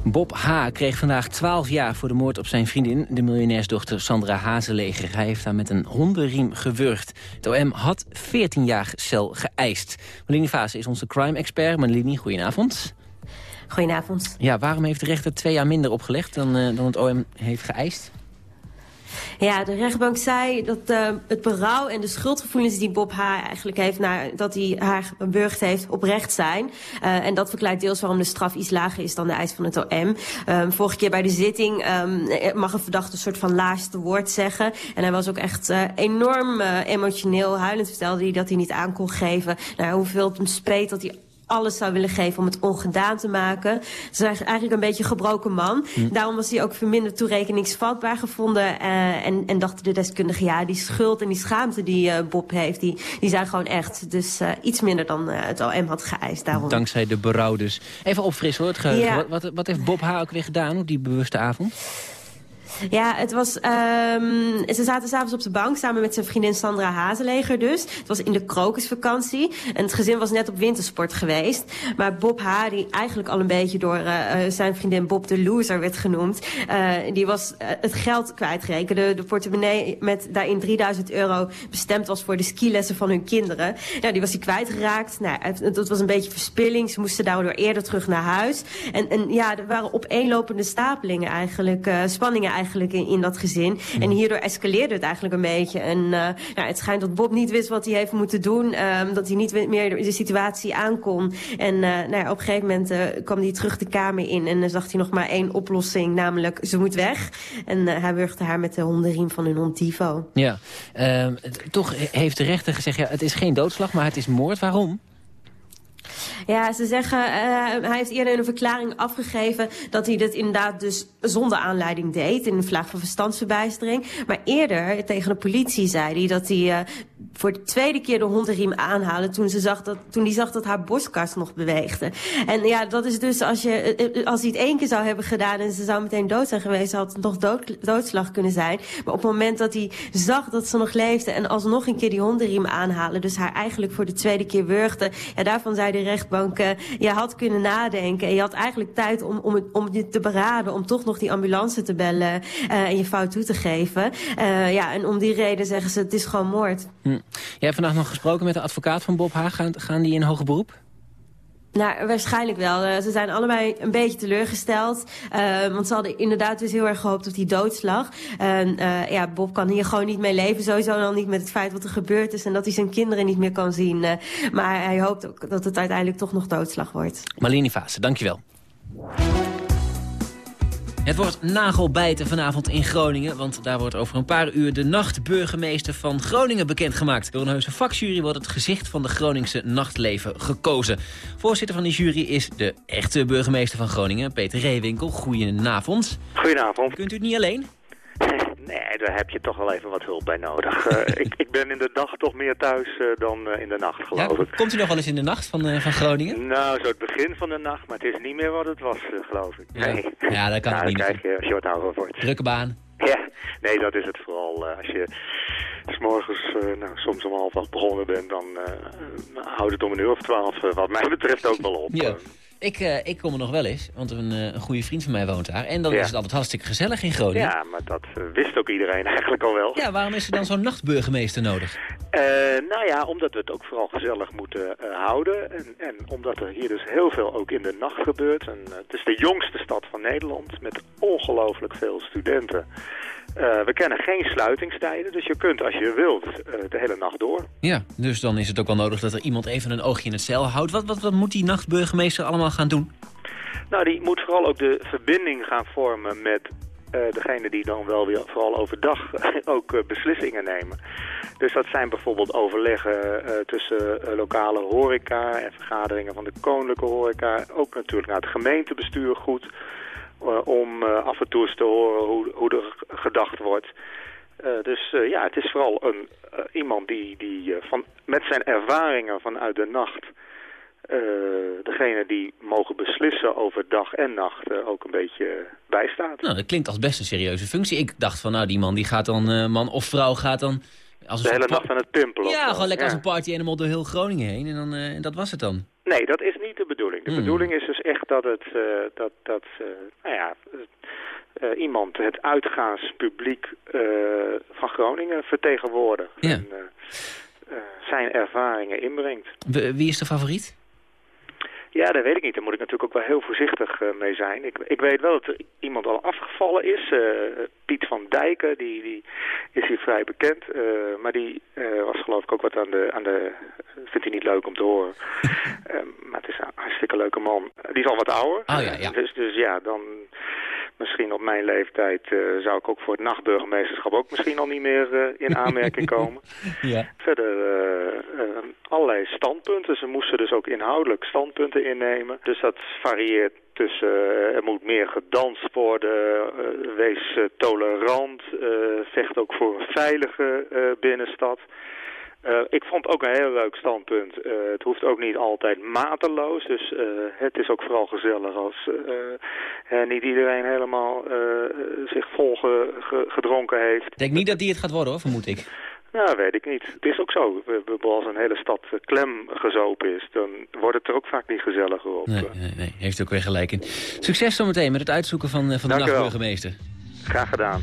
Bob H. kreeg vandaag 12 jaar voor de moord op zijn vriendin... de miljonairsdochter Sandra Hazeleger. Hij heeft haar met een hondenriem gewurgd. Het OM had 14 jaar cel geëist. Malini Vase is onze crime-expert. Malini, goedenavond. Goedenavond. Ja, waarom heeft de rechter twee jaar minder opgelegd dan, eh, dan het OM heeft geëist? Ja, de rechtbank zei dat uh, het berouw en de schuldgevoelens die Bob H. eigenlijk heeft... nadat hij haar gewurgd heeft, oprecht zijn. Uh, en dat verklaart deels waarom de straf iets lager is dan de eis van het OM. Um, vorige keer bij de zitting um, mag een verdachte een soort van laatste woord zeggen. En hij was ook echt uh, enorm emotioneel. Huilend vertelde hij dat hij niet aan kon geven. Nou, hoeveel het hem speet dat hij alles zou willen geven om het ongedaan te maken. Het is eigenlijk een beetje een gebroken man. Hm. Daarom was hij ook verminderd toerekeningsvatbaar gevonden. Uh, en, en dachten de deskundigen, ja, die schuld en die schaamte die uh, Bob heeft, die, die zijn gewoon echt. Dus uh, iets minder dan het OM had geëist. Daarom. Dankzij de berouw dus. Even opfrissen hoor, het geheugen. Ja. Wat, wat, wat heeft Bob H. ook weer gedaan op die bewuste avond? Ja, het was, um, ze zaten s'avonds op de bank samen met zijn vriendin Sandra Hazeleger dus. Het was in de krokusvakantie en het gezin was net op wintersport geweest. Maar Bob H., die eigenlijk al een beetje door uh, zijn vriendin Bob de Loser werd genoemd... Uh, die was het geld kwijtgerekend. De, de portemonnee met daarin 3000 euro bestemd was voor de skilessen van hun kinderen. Ja, die was hij kwijtgeraakt. Nou, het, dat was een beetje verspilling. Ze moesten daardoor eerder terug naar huis. En, en ja, er waren opeenlopende stapelingen eigenlijk, spanningen eigenlijk eigenlijk in, in dat gezin. Mm. En hierdoor escaleerde het eigenlijk een beetje. En uh, nou, het schijnt dat Bob niet wist wat hij heeft moeten doen. Um, dat hij niet meer de situatie aankon. En uh, nou ja, op een gegeven moment uh, kwam hij terug de kamer in. En dan zag hij nog maar één oplossing. Namelijk, ze moet weg. En hij wurgde haar met de hondenriem van hun hond Tivo. Ja, toch heeft de rechter gezegd... Ja, het is geen doodslag, maar het is moord. Waarom? Ja, ze zeggen, eh, hij heeft eerder een verklaring afgegeven dat hij dit inderdaad dus zonder aanleiding deed, in een vlaag van verstandsverbijstering. Maar eerder tegen de politie zei hij dat hij uh, voor de tweede keer de hondenriem aanhaalde toen, ze zag dat, toen hij zag dat haar borstkas nog beweegde. En ja, dat is dus als, je, eh, als hij het één keer zou hebben gedaan en ze zou meteen dood zijn geweest, had het nog dood, doodslag kunnen zijn. Maar op het moment dat hij zag dat ze nog leefde en alsnog een keer die hondenriem aanhalen, dus haar eigenlijk voor de tweede keer wurgde, ja, daarvan zei de uh, je had kunnen nadenken en je had eigenlijk tijd om, om, om je te beraden, om toch nog die ambulance te bellen uh, en je fout toe te geven. Uh, ja, en om die reden zeggen ze, het is gewoon moord. Hm. Jij hebt vandaag nog gesproken met de advocaat van Bob Haag. Gaan, gaan die in hoger beroep? Nou, waarschijnlijk wel. Uh, ze zijn allebei een beetje teleurgesteld. Uh, want ze hadden inderdaad dus heel erg gehoopt op die doodslag. En uh, ja, Bob kan hier gewoon niet mee leven. Sowieso dan niet met het feit wat er gebeurd is... en dat hij zijn kinderen niet meer kan zien. maar hij hoopt ook dat het uiteindelijk toch nog doodslag wordt. Marlene Vase, dankjewel. Het wordt nagelbijten vanavond in Groningen, want daar wordt over een paar uur de nachtburgemeester van Groningen bekendgemaakt. Door een heuse vakjury wordt het gezicht van de Groningse nachtleven gekozen. Voorzitter van die jury is de echte burgemeester van Groningen, Peter Reewinkel. Goedenavond. Goedenavond. Kunt u het niet alleen? Nee, daar heb je toch wel even wat hulp bij nodig. uh, ik, ik, ben in de dag toch meer thuis uh, dan uh, in de nacht, geloof ja, ik. Komt u nog wel eens in de nacht van, van Groningen? Nou, zo het begin van de nacht, maar het is niet meer wat het was, geloof ik. Ja. Nee. Ja, dat kan nou, niet. Dan krijg je je wat ouder wordt. Drukke baan. Ja, nee, dat is het vooral. als je s'morgens nou, soms om half acht begonnen bent, dan houdt het om een uur of twaalf, wat mij betreft, ook wel op. Ja. Ik, uh, ik kom er nog wel eens, want een, uh, een goede vriend van mij woont daar. En dan ja. is het altijd hartstikke gezellig in Groningen. Ja, maar dat uh, wist ook iedereen eigenlijk al wel. Ja, waarom is er dan zo'n nachtburgemeester nodig? nou ja, omdat we het ook vooral gezellig moeten houden. En, en, omdat er hier dus heel veel ook in de nacht gebeurt. En, het is de jongste stad van Nederland met ongelooflijk veel studenten. Uh, we kennen geen sluitingstijden, dus je kunt als je wilt uh, de hele nacht door. Ja, dus dan is het ook wel nodig dat er iemand even een oogje in het cel houdt. Wat, wat, wat moet die nachtburgemeester allemaal gaan doen? Nou, die moet vooral ook de verbinding gaan vormen met uh, degene die dan wel weer vooral overdag ook beslissingen nemen. Dus dat zijn bijvoorbeeld overleggen tussen lokale horeca en vergaderingen van de koninklijke horeca. Ook natuurlijk naar het gemeentebestuur goed. Uh, om uh, af en toe eens te horen hoe, hoe er gedacht wordt. Uh, dus ja, het is vooral een, iemand die, die van, met zijn ervaringen vanuit de nacht... degene die mogen beslissen over dag en nacht ook een beetje bijstaat. Nou, dat klinkt als best een serieuze functie. Ik dacht van, nou, die man die gaat dan, man of vrouw gaat dan... Als de hele nacht aan het pimpelen. Ja, gewoon lekker ja. als een party animal door heel Groningen heen. En, dan, en dat was het dan. Nee, dat is niet de bedoeling. De Hmm. bedoeling is dus echt dat het, uh, dat, dat uh, nou ja, iemand het uitgaanspubliek van Groningen vertegenwoordigt. Ja. En zijn ervaringen inbrengt. Wie is de favoriet? Ja, dat weet ik niet. Daar moet ik natuurlijk ook wel heel voorzichtig uh, mee zijn. Ik, ik weet wel dat er iemand al afgevallen is. Uh, Piet van Dijken, die, die is hier vrij bekend. Uh, maar die was geloof ik ook wat aan de... Aan de vindt hij niet leuk om te horen. maar het is een hartstikke leuke man. Die is al wat ouder. Oh, ja, ja. Dus, dus ja, dan... Misschien op mijn leeftijd zou ik ook voor het nachtburgemeesterschap ook misschien al niet meer in aanmerking komen. ja. Verder allerlei standpunten. Ze moesten dus ook inhoudelijk standpunten innemen. Dus dat varieert tussen uh, er moet meer gedanst worden, uh, wees uh, tolerant, vecht ook voor een veilige binnenstad. ik vond ook een heel leuk standpunt. het hoeft ook niet altijd mateloos, dus het is ook vooral gezellig als niet iedereen helemaal zich vol ge, ge, gedronken heeft. Ik denk niet dat die het gaat worden hoor, vermoed ik. Nou, weet ik niet. Het is ook zo. Als een hele stad klem gezopen is, dan wordt het er ook vaak niet gezelliger op. Nee, nee, nee. heeft ook weer gelijk in. Succes zometeen met het uitzoeken van, van de nachtburgemeester. Graag gedaan.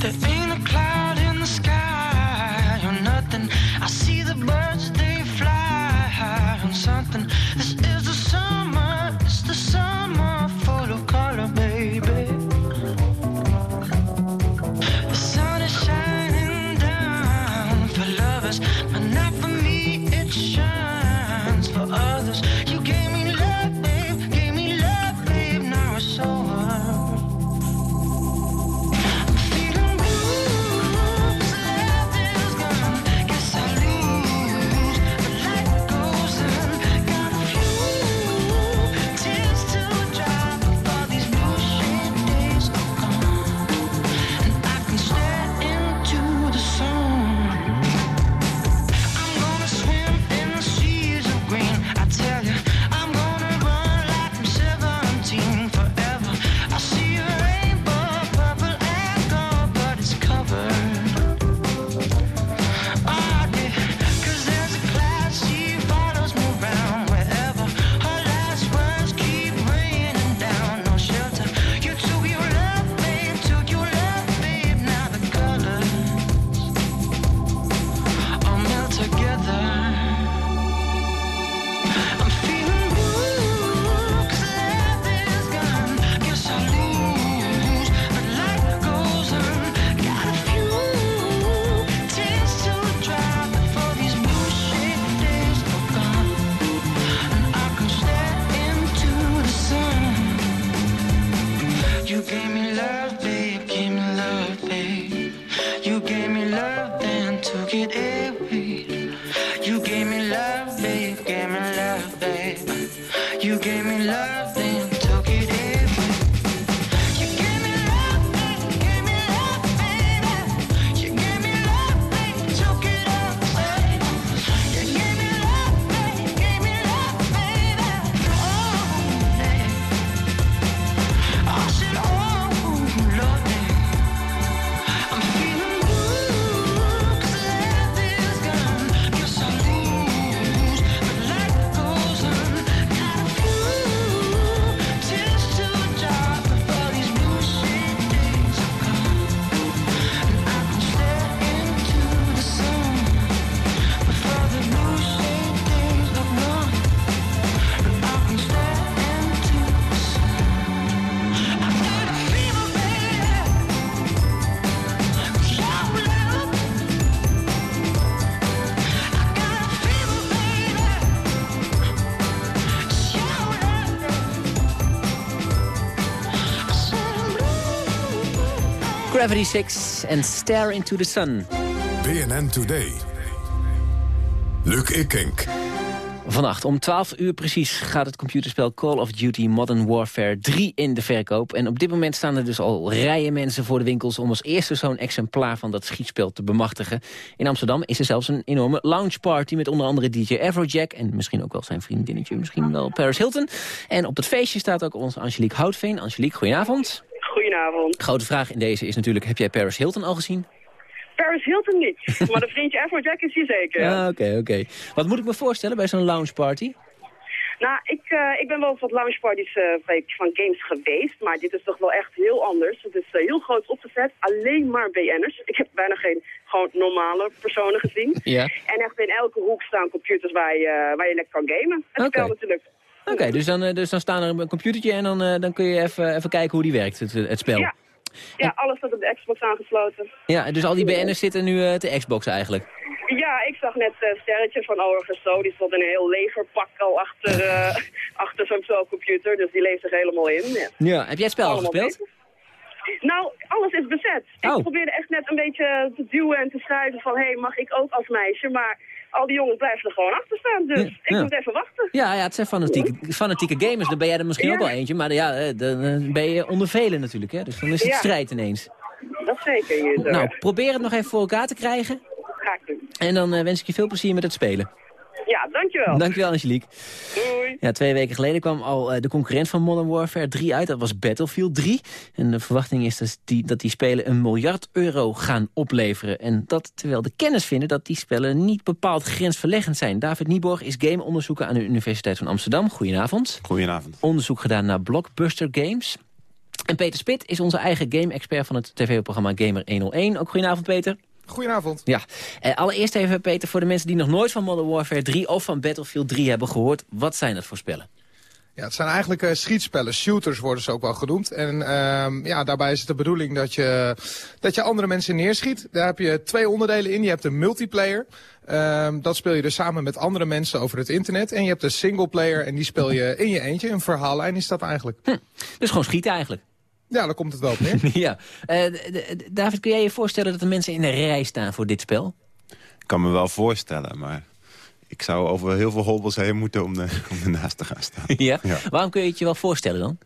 There ain't a cloud in the sky or nothing. I see the birds, they fly on something. Gravity 6 en Stare into the Sun. BNN Today. Luc Ikink. Vannacht om 12 uur precies gaat het computerspel Call of Duty Modern Warfare 3 in de verkoop. En op dit moment staan er dus al rijen mensen voor de winkels... om als eerste zo'n exemplaar van dat schietspel te bemachtigen. In Amsterdam is er zelfs een enorme loungeparty... met onder andere DJ Afrojack en misschien ook wel zijn vriendinnetje... misschien wel Paris Hilton. En op dat feestje staat ook onze Angelique Houtveen. Angelique, goedenavond. Goedenavond. Grote vraag in deze is natuurlijk, heb jij Paris Hilton al gezien? Paris Hilton niet, maar de vriendje Afrojack is hier zeker. Ja, oké, oké. Wat moet ik me voorstellen bij zo'n loungeparty? Nou, ik, eh, ik ben wel op wat loungeparties uh, van games geweest, maar dit is toch wel echt heel anders. Het is uh, heel groot opgezet, alleen maar BN'ers. Ik heb bijna geen gewoon normale personen gezien. Ja. En echt in elke hoek staan computers waar je, waar je lekker kan gamen. Het spel natuurlijk. Oké, dus, dan, eh, dus dan staan er een computertje en dan, eh, dan kun je even, even kijken hoe die werkt, het, het spel. Ja. Ja, alles staat op de Xbox aangesloten. Ja, dus al die BN'ers zitten nu eh, te Xbox eigenlijk. Ja, ik zag net een sterretje van Orger zo. Die stond in een heel legerpak al achter, eh, achter zo'n computer. Dus die leeft zich helemaal in. Ja. Ja, heb jij het spel al gespeeld? Nou, alles is bezet. Oh. Ik probeerde echt net een beetje te duwen en te schrijven van... hé, hey, mag ik ook als meisje? Maar al die jongens blijven er gewoon achter staan. Dus ik ja. moet even wachten. Ja, ja, het zijn fanatieke, fanatieke gamers. Dan ben jij er misschien Ja. ook wel eentje. Maar ja, eh, dan eh, ben je onder velen natuurlijk. Hè? Dus dan is het strijd ineens. Dat zeker hier. Nou, probeer het nog even voor elkaar te krijgen. Ga ik doen. En dan eh, wens ik je veel plezier met het spelen. Ja, dankjewel. Dankjewel, Angelique. Doei. Ja, twee weken geleden kwam al eh, de concurrent van Modern Warfare 3 uit. Dat was Battlefield 3. En de verwachting is dus die, dat die spelen een miljard euro gaan opleveren. En dat terwijl de kennis vinden dat die spellen niet bepaald grensverleggend zijn. David Nieborg is gameonderzoeker aan de Universiteit van Amsterdam. Goedenavond. Goedenavond. Onderzoek gedaan naar Blockbuster Games. En Peter Spit is onze eigen game-expert van het tv-programma Gamer 101. Ook goedenavond, Peter. Goedenavond. Ja, eh, allereerst even, Peter, voor de mensen die nog nooit van Modern Warfare 3 of van Battlefield 3 hebben gehoord. Wat zijn dat voor spellen? Ja, het zijn eigenlijk eh, schietspellen. Shooters worden ze ook wel genoemd. En ehm, ja, daarbij is het de bedoeling dat je, dat je andere mensen neerschiet. Daar heb je twee onderdelen in. Je hebt een multiplayer. Ehm, dat speel je dus samen met andere mensen over het internet. En je hebt een singleplayer en die speel je in je eentje. Een verhaallijn is dat eigenlijk. Dus gewoon schieten eigenlijk. Ja, daar komt het wel op neer. ja. Eh, David, kun jij je voorstellen dat er mensen in de rij staan voor dit spel? Ik kan me wel voorstellen, maar ik zou over heel veel hobbels heen moeten om, de, om ernaast te gaan staan. ja? Waarom kun je het je wel voorstellen dan?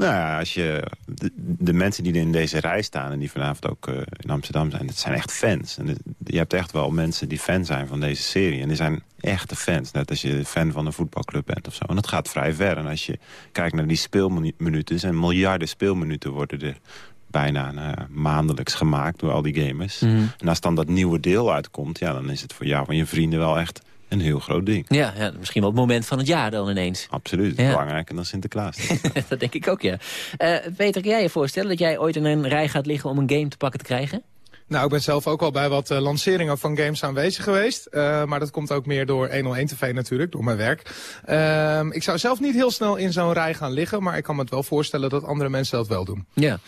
Nou ja, als je, de, de mensen die in deze rij staan en die vanavond ook eh, in Amsterdam zijn, dat zijn echt fans. En je hebt echt wel mensen die fan zijn van deze serie. En die zijn echte fans, net als je fan van een voetbalclub bent of zo. En dat gaat vrij ver. En als je kijkt naar die speelminuten, zijn miljarden speelminuten worden er bijna nou maandelijks gemaakt door al die gamers. Mhm. En als dan dat nieuwe deel uitkomt, ja, dan is het voor jou en je vrienden wel echt een heel groot ding. Ja, ja misschien wel het moment van het jaar dan ineens. Absoluut, Ja. belangrijker dan Sinterklaas. dat denk ik ook, ja. Eh, Peter, kun jij je voorstellen dat jij ooit in een rij gaat liggen om een game te pakken te krijgen? Nou, ik ben zelf ook al bij wat eh, lanceringen van games aanwezig geweest. Eh, maar dat komt ook meer door 101 TV natuurlijk, door mijn werk. Ehm, ik zou zelf niet heel snel in zo'n rij gaan liggen... maar ik kan me het wel voorstellen dat andere mensen dat wel doen. Ja.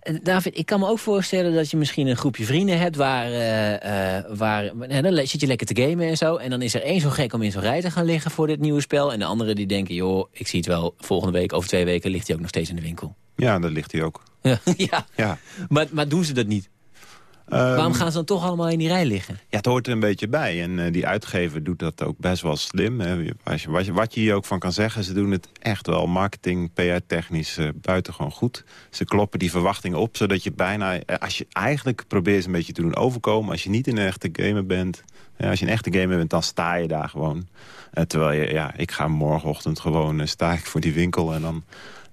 En David, ik kan me ook voorstellen dat je misschien een groepje vrienden hebt... waar, eh, eh, waar dan zit je lekker te gamen en zo... en dan is er één zo gek om in zo'n rij te gaan liggen voor dit nieuwe spel... en de anderen die denken, joh, ik zie het wel, volgende week, over twee weken... ligt hij ook nog steeds in de winkel. Ja, dat ligt hij ook. Ja, ja. Ja. Maar, maar doen ze dat niet? Waarom gaan ze dan toch allemaal in die rij liggen? Ja, het hoort er een beetje bij. En eh, die uitgever doet dat ook best wel slim. Hè. Als je, wat, je, wat je hier ook van kan zeggen, ze doen het echt wel marketing, PR-technisch uh, buitengewoon goed. Ze kloppen die verwachtingen op, zodat je bijna... eh, Als je eigenlijk probeert ze een beetje te doen overkomen... als je niet een echte gamer bent... Ja, als je een echte gamer bent, dan sta je daar gewoon. Uh, terwijl je, ja, ik ga morgenochtend gewoon... Sta ik voor die winkel en dan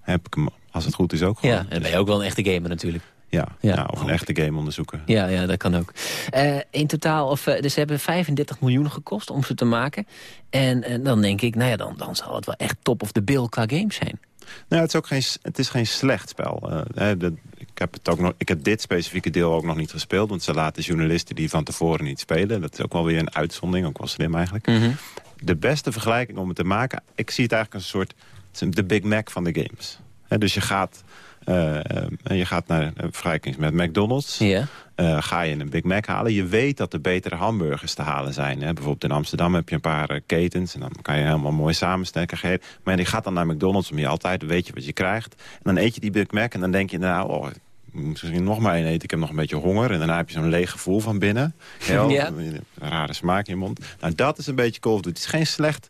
heb ik hem, als het goed is, ook gewoon. Ja, en ben je ook wel een echte gamer natuurlijk. Ja, ja. ja of een echte gameonderzoeker. Ja, ja, dat kan ook. Uh, in totaal, of, uh, dus ze hebben 35 miljoen gekost om ze te maken. En uh, dan denk ik, nou ja, dan, dan zal het wel echt top of the bill qua games zijn. Nou, het is ook geen, het is geen slecht spel. De, ik, heb het ook nog, ik heb dit specifieke deel ook nog niet gespeeld. Want ze laten journalisten die van tevoren niet spelen. Dat is ook wel weer een uitzondering, ook wel slim eigenlijk. Mhm. Mm -hmm. De beste vergelijking om het te maken... ik zie het eigenlijk als een soort de Big Mac van de games. Dus je gaat... Uh, je gaat naar vergelijking met McDonald's. Yeah. Uh, ga je een Big Mac halen. Je weet dat er betere hamburgers te halen zijn. Hè? Bijvoorbeeld in Amsterdam heb je een paar uh, ketens. En dan kan je helemaal mooi samenstekken. Maar je gaat dan naar McDonald's om je altijd weet je wat je krijgt. En dan eet je die Big Mac en dan denk je... nou, oh, misschien nog maar één eten. Ik heb nog een beetje honger. En daarna heb je zo'n leeg gevoel van binnen. Heel, Ja. Een rare smaak in je mond. Nou, dat is een beetje Call of Duty. Het is geen slecht...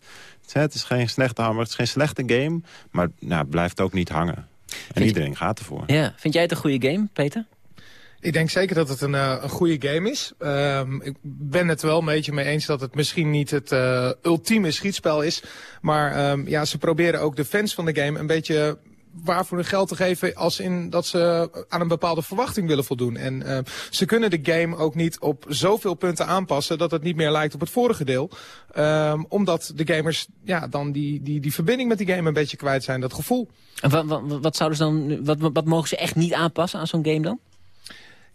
Het is geen slechte hammer, het is geen slechte game. Maar nou, het blijft ook niet hangen. En iedereen gaat ervoor. Ja. Vind jij het een goede game, Peter? Ik denk zeker dat het een, eh, een goede game is. Ehm, ik ben het wel een beetje mee eens dat het misschien niet het eh, ultieme schietspel is. Maar ehm, ja, ze proberen ook de fans van de game een beetje waarvoor hun geld te geven als in dat ze aan een bepaalde verwachting willen voldoen. En eh, ze kunnen de game ook niet op zoveel punten aanpassen dat het niet meer lijkt op het vorige deel. Ehm, omdat de gamers ja, dan die, die, die verbinding met die game een beetje kwijt zijn, dat gevoel. En wat, wat, wat, zouden ze dan, wat, wat mogen ze echt niet aanpassen aan zo'n game dan?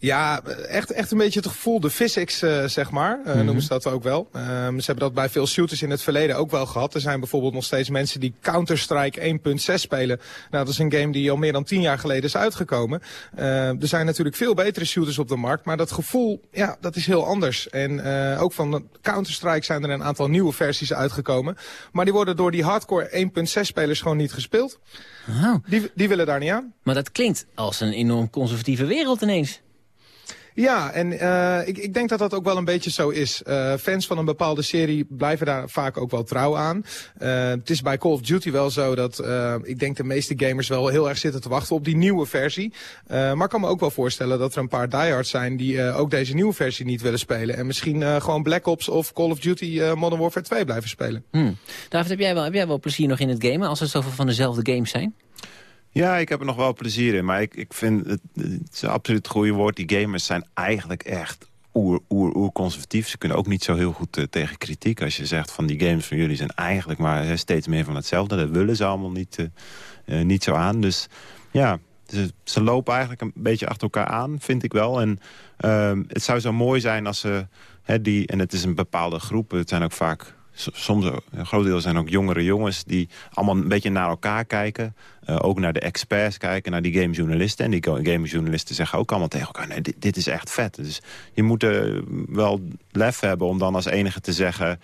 Ja, echt, echt een beetje het gevoel, de physics, eh, zeg maar, eh, Mhm. noemen ze dat ook wel. Ehm, ze hebben dat bij veel shooters in het verleden ook wel gehad. Er zijn bijvoorbeeld nog steeds mensen die Counter-Strike 1.6 spelen. Nou, dat is een game die al meer dan tien jaar geleden is uitgekomen. Eh, er zijn natuurlijk veel betere shooters op de markt, maar dat gevoel, ja, dat is heel anders. En eh, ook van Counter-Strike zijn er een aantal nieuwe versies uitgekomen. Maar die worden door die hardcore 1.6 spelers gewoon niet gespeeld. Die, die willen daar niet aan. Maar dat klinkt als een enorm conservatieve wereld ineens. Ja, en eh, ik, ik denk dat dat ook wel een beetje zo is. Eh, fans van een bepaalde serie blijven daar vaak ook wel trouw aan. Eh, het is bij Call of Duty wel zo dat ik denk de meeste gamers wel heel erg zitten te wachten op die nieuwe versie. Maar ik kan me ook wel voorstellen dat er een paar diehards zijn die ook deze nieuwe versie niet willen spelen. En misschien gewoon Black Ops of Call of Duty Modern Warfare 2 blijven spelen. Hmm. David, heb jij, wel, heb jij wel plezier nog in het gamen als het zoveel van dezelfde games zijn? Ja, ik heb er nog wel plezier in. Maar ik, ik vind, het, het is absoluut het goede woord. Die gamers zijn eigenlijk echt oer, oer, oer conservatief. Ze kunnen ook niet zo heel goed eh, tegen kritiek. Als je zegt van die games van jullie zijn eigenlijk maar steeds meer van hetzelfde. Dat willen ze allemaal niet, eh, eh, niet zo aan. Dus ja, ze, ze lopen eigenlijk een beetje achter elkaar aan, vind ik wel. En ehm, het zou zo mooi zijn als ze... Hè, die, en het is een bepaalde groep. Het zijn ook vaak soms ook- een groot deel zijn ook jongere jongens die allemaal een beetje naar elkaar kijken. Eh, ook naar de experts kijken, naar die gamejournalisten. En die gamejournalisten zeggen ook allemaal tegen elkaar... nee, dit, dit is echt vet. Dus je moet eh, wel lef hebben om dan als enige te zeggen...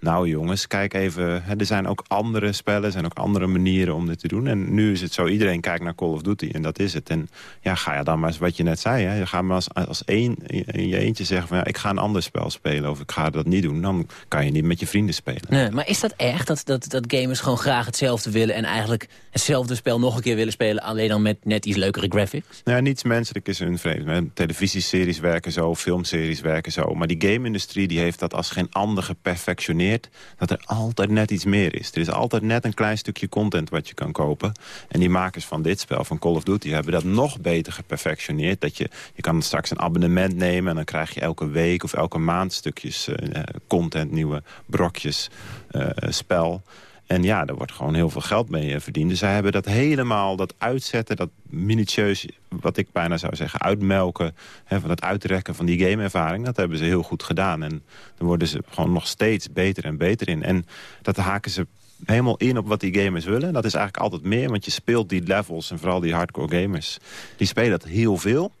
nou jongens, kijk even, hè, er zijn ook andere spellen... er zijn ook andere manieren om dit te doen. En nu is het zo, iedereen kijkt naar Call of Duty en dat is het. En ja, ga je dan maar eens wat je net zei... Hè, je gaat maar als, als één in je eentje zeggen van... ja, ik ga een ander spel spelen of ik ga dat niet doen... dan kan je niet met je vrienden spelen. Nee, maar is dat echt dat, dat, dat gamers gewoon graag hetzelfde willen... en eigenlijk hetzelfde spel nog een keer willen spelen... alleen dan met net iets leukere graphics? Nou, niets menselijk is hun vreemd. Televisieseries werken zo, filmseries werken zo. Maar die game-industrie die heeft dat als geen ander geperfectioneerd... dat er altijd net iets meer is. Er is altijd net een klein stukje content wat je kan kopen. En die makers van dit spel, van Call of Duty... hebben dat nog beter geperfectioneerd. Dat je, je kan straks een abonnement nemen... en dan krijg je elke week of elke maand stukjes eh, content, nieuwe brokjes, eh, spel... En ja, daar wordt gewoon heel veel geld mee eh, verdiend. Dus zij hebben dat helemaal, dat uitzetten, dat minutieus, wat ik bijna zou zeggen, uitmelken. Hè, van het uitrekken van die gameervaring, dat hebben ze heel goed gedaan. En daar worden ze gewoon nog steeds beter en beter in. En dat haken ze helemaal in op wat die gamers willen. Dat is eigenlijk altijd meer, want je speelt die levels en vooral die hardcore gamers. Die spelen dat heel veel.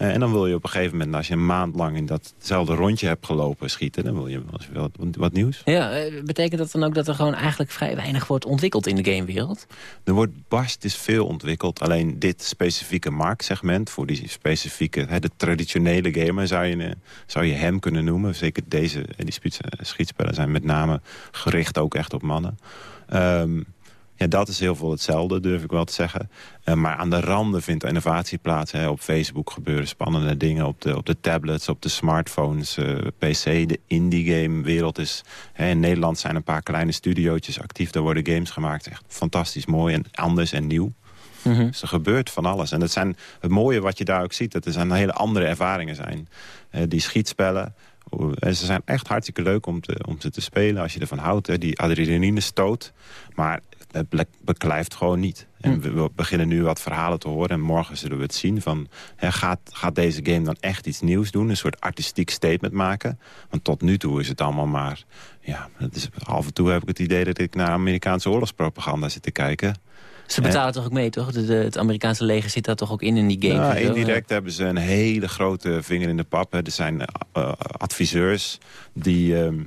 Eh, en dan wil je op een gegeven moment, als je een maand lang in datzelfde rondje hebt gelopen schieten, dan wil je wel wat, wat nieuws. Ja, eh, betekent dat dan ook dat er gewoon eigenlijk vrij weinig wordt ontwikkeld in de gamewereld? Er wordt barst is veel ontwikkeld. Alleen dit specifieke marktsegment, voor die specifieke, hè, de traditionele gamer zou je, zou je hem kunnen noemen. Zeker deze, eh, die schietspellen zijn met name gericht ook echt op mannen. Ehm, ja, dat is heel veel hetzelfde, durf ik wel te zeggen. Eh, maar aan de randen vindt innovatie plaats. Hè. Op Facebook gebeuren spannende dingen. Op de, op de tablets, op de smartphones, eh, PC. De indie game wereld is... Hè, in Nederland zijn een paar kleine studiootjes actief. Daar worden games gemaakt. Echt fantastisch mooi en anders en nieuw. Dus er gebeurt van alles. En het, zijn, het mooie wat je daar ook ziet... dat er zijn hele andere ervaringen zijn. Eh, die schietspellen... En ze zijn echt hartstikke leuk om, te, om ze te spelen als je ervan houdt. Hè. Die adrenaline stoot. Maar het beklijft gewoon niet. En we, we beginnen nu wat verhalen te horen. En morgen zullen we het zien. Van, hè, gaat, gaat deze game dan echt iets nieuws doen? Een soort artistiek statement maken? Want tot nu toe is het allemaal maar... Ja, het is, af en toe heb ik het idee dat ik naar Amerikaanse oorlogspropaganda zit te kijken. Ze betalen toch ook mee, toch? De, de- het Amerikaanse leger zit daar toch ook in, in die game? Ja, en zo? indirect hebben ze een hele grote vinger in de pap. hè. Er zijn eh, eh, adviseurs die, ehm,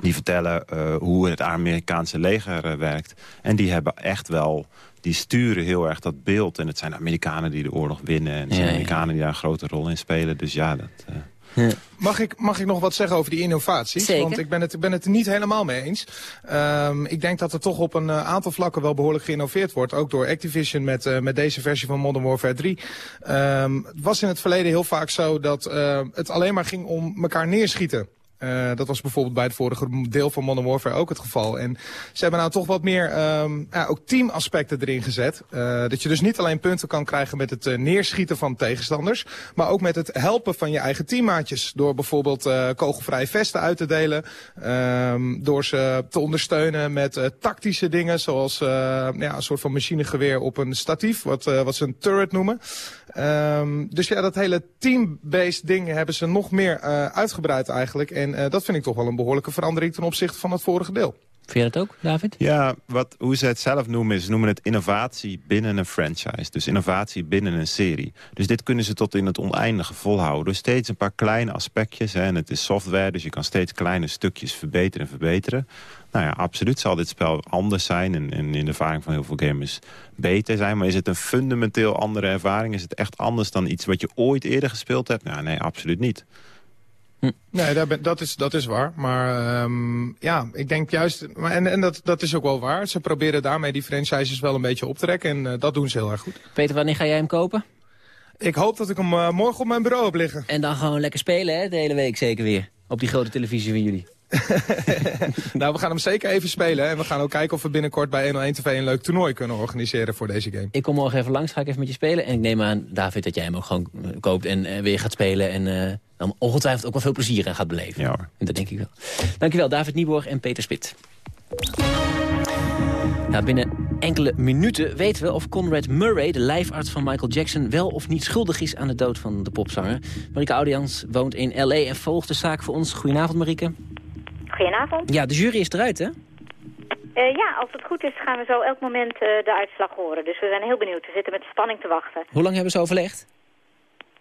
die vertellen eh, hoe het Amerikaanse leger eh, werkt. En die hebben echt wel die sturen heel erg dat beeld. En het zijn de Amerikanen die de oorlog winnen. En het zijn Ja, de ja. Amerikanen die daar een grote rol in spelen. Dus ja, dat... eh, Mag ik, mag ik nog wat zeggen over die innovaties? Zeker. Want ik ben, het, ik ben het er niet helemaal mee eens. Ehm, ik denk dat er toch op een aantal vlakken wel behoorlijk geïnnoveerd wordt. Ook door Activision met, eh, met deze versie van Modern Warfare 3. Ehm, het was in het verleden heel vaak zo dat eh, het alleen maar ging om elkaar neerschieten. Eh, dat was bijvoorbeeld bij het vorige deel van Modern Warfare ook het geval. En ze hebben nou toch wat meer ehm, ja, ook teamaspecten erin gezet. Eh, dat je dus niet alleen punten kan krijgen met het eh, neerschieten van tegenstanders... maar ook met het helpen van je eigen teammaatjes. Door bijvoorbeeld kogelvrije vesten uit te delen. ehm, door ze te ondersteunen met tactische dingen... zoals ja, een soort van machinegeweer op een statief, wat, wat ze een turret noemen. Ehm, dus ja, dat hele team-based ding hebben ze nog meer uitgebreid eigenlijk. En eh, dat vind ik toch wel een behoorlijke verandering ten opzichte van het vorige deel. Vind je dat ook, David? Ja, wat, hoe ze het zelf noemen is, ze noemen het innovatie binnen een franchise. Dus innovatie binnen een serie. Dus dit kunnen ze tot in het oneindige volhouden. Door steeds een paar kleine aspectjes. Hè, en het is software, dus je kan steeds kleine stukjes verbeteren en verbeteren. Nou ja, absoluut zal dit spel anders zijn. En, en in de ervaring van heel veel gamers beter zijn. Maar is het een fundamenteel andere ervaring? Is het echt anders dan iets wat je ooit eerder gespeeld hebt? Nou, nee, absoluut niet. Nee, daar ben- dat, is, dat is waar. Maar ehm, ja, ik denk juist... En en dat, dat is ook wel waar. Ze proberen daarmee die franchises wel een beetje op te trekken. En eh, dat doen ze heel erg goed. Peter, wanneer ga jij hem kopen? Ik hoop dat ik hem eh, morgen op mijn bureau heb liggen. En dan gewoon lekker spelen, hè, de hele week zeker weer. Op die grote televisie van jullie. nou, we gaan hem zeker even spelen. hè. En we gaan ook kijken of we binnenkort bij 101 TV een leuk toernooi kunnen organiseren voor deze game. Ik kom morgen even langs, ga ik even met je spelen. En ik neem aan, David, dat jij hem ook gewoon eh, koopt en weer gaat spelen. En dan ongetwijfeld ook wel veel plezier aan gaat beleven. Ja hoor. Dat denk ik wel. Dankjewel, David Nieborg en Peter Spit. Nou, binnen enkele minuten weten we of Conrad Murray, de lijfarts van Michael Jackson... wel of niet schuldig is aan de dood van de popzanger. Marike Audians woont in L.A. en volgt de zaak voor ons. Goedenavond, Marike. Goedenavond. Ja, de jury is eruit, hè? Eh, ja, als het goed is gaan we zo elk moment eh, de uitslag horen. Dus we zijn heel benieuwd. We zitten met spanning te wachten. Hoe lang hebben ze overlegd?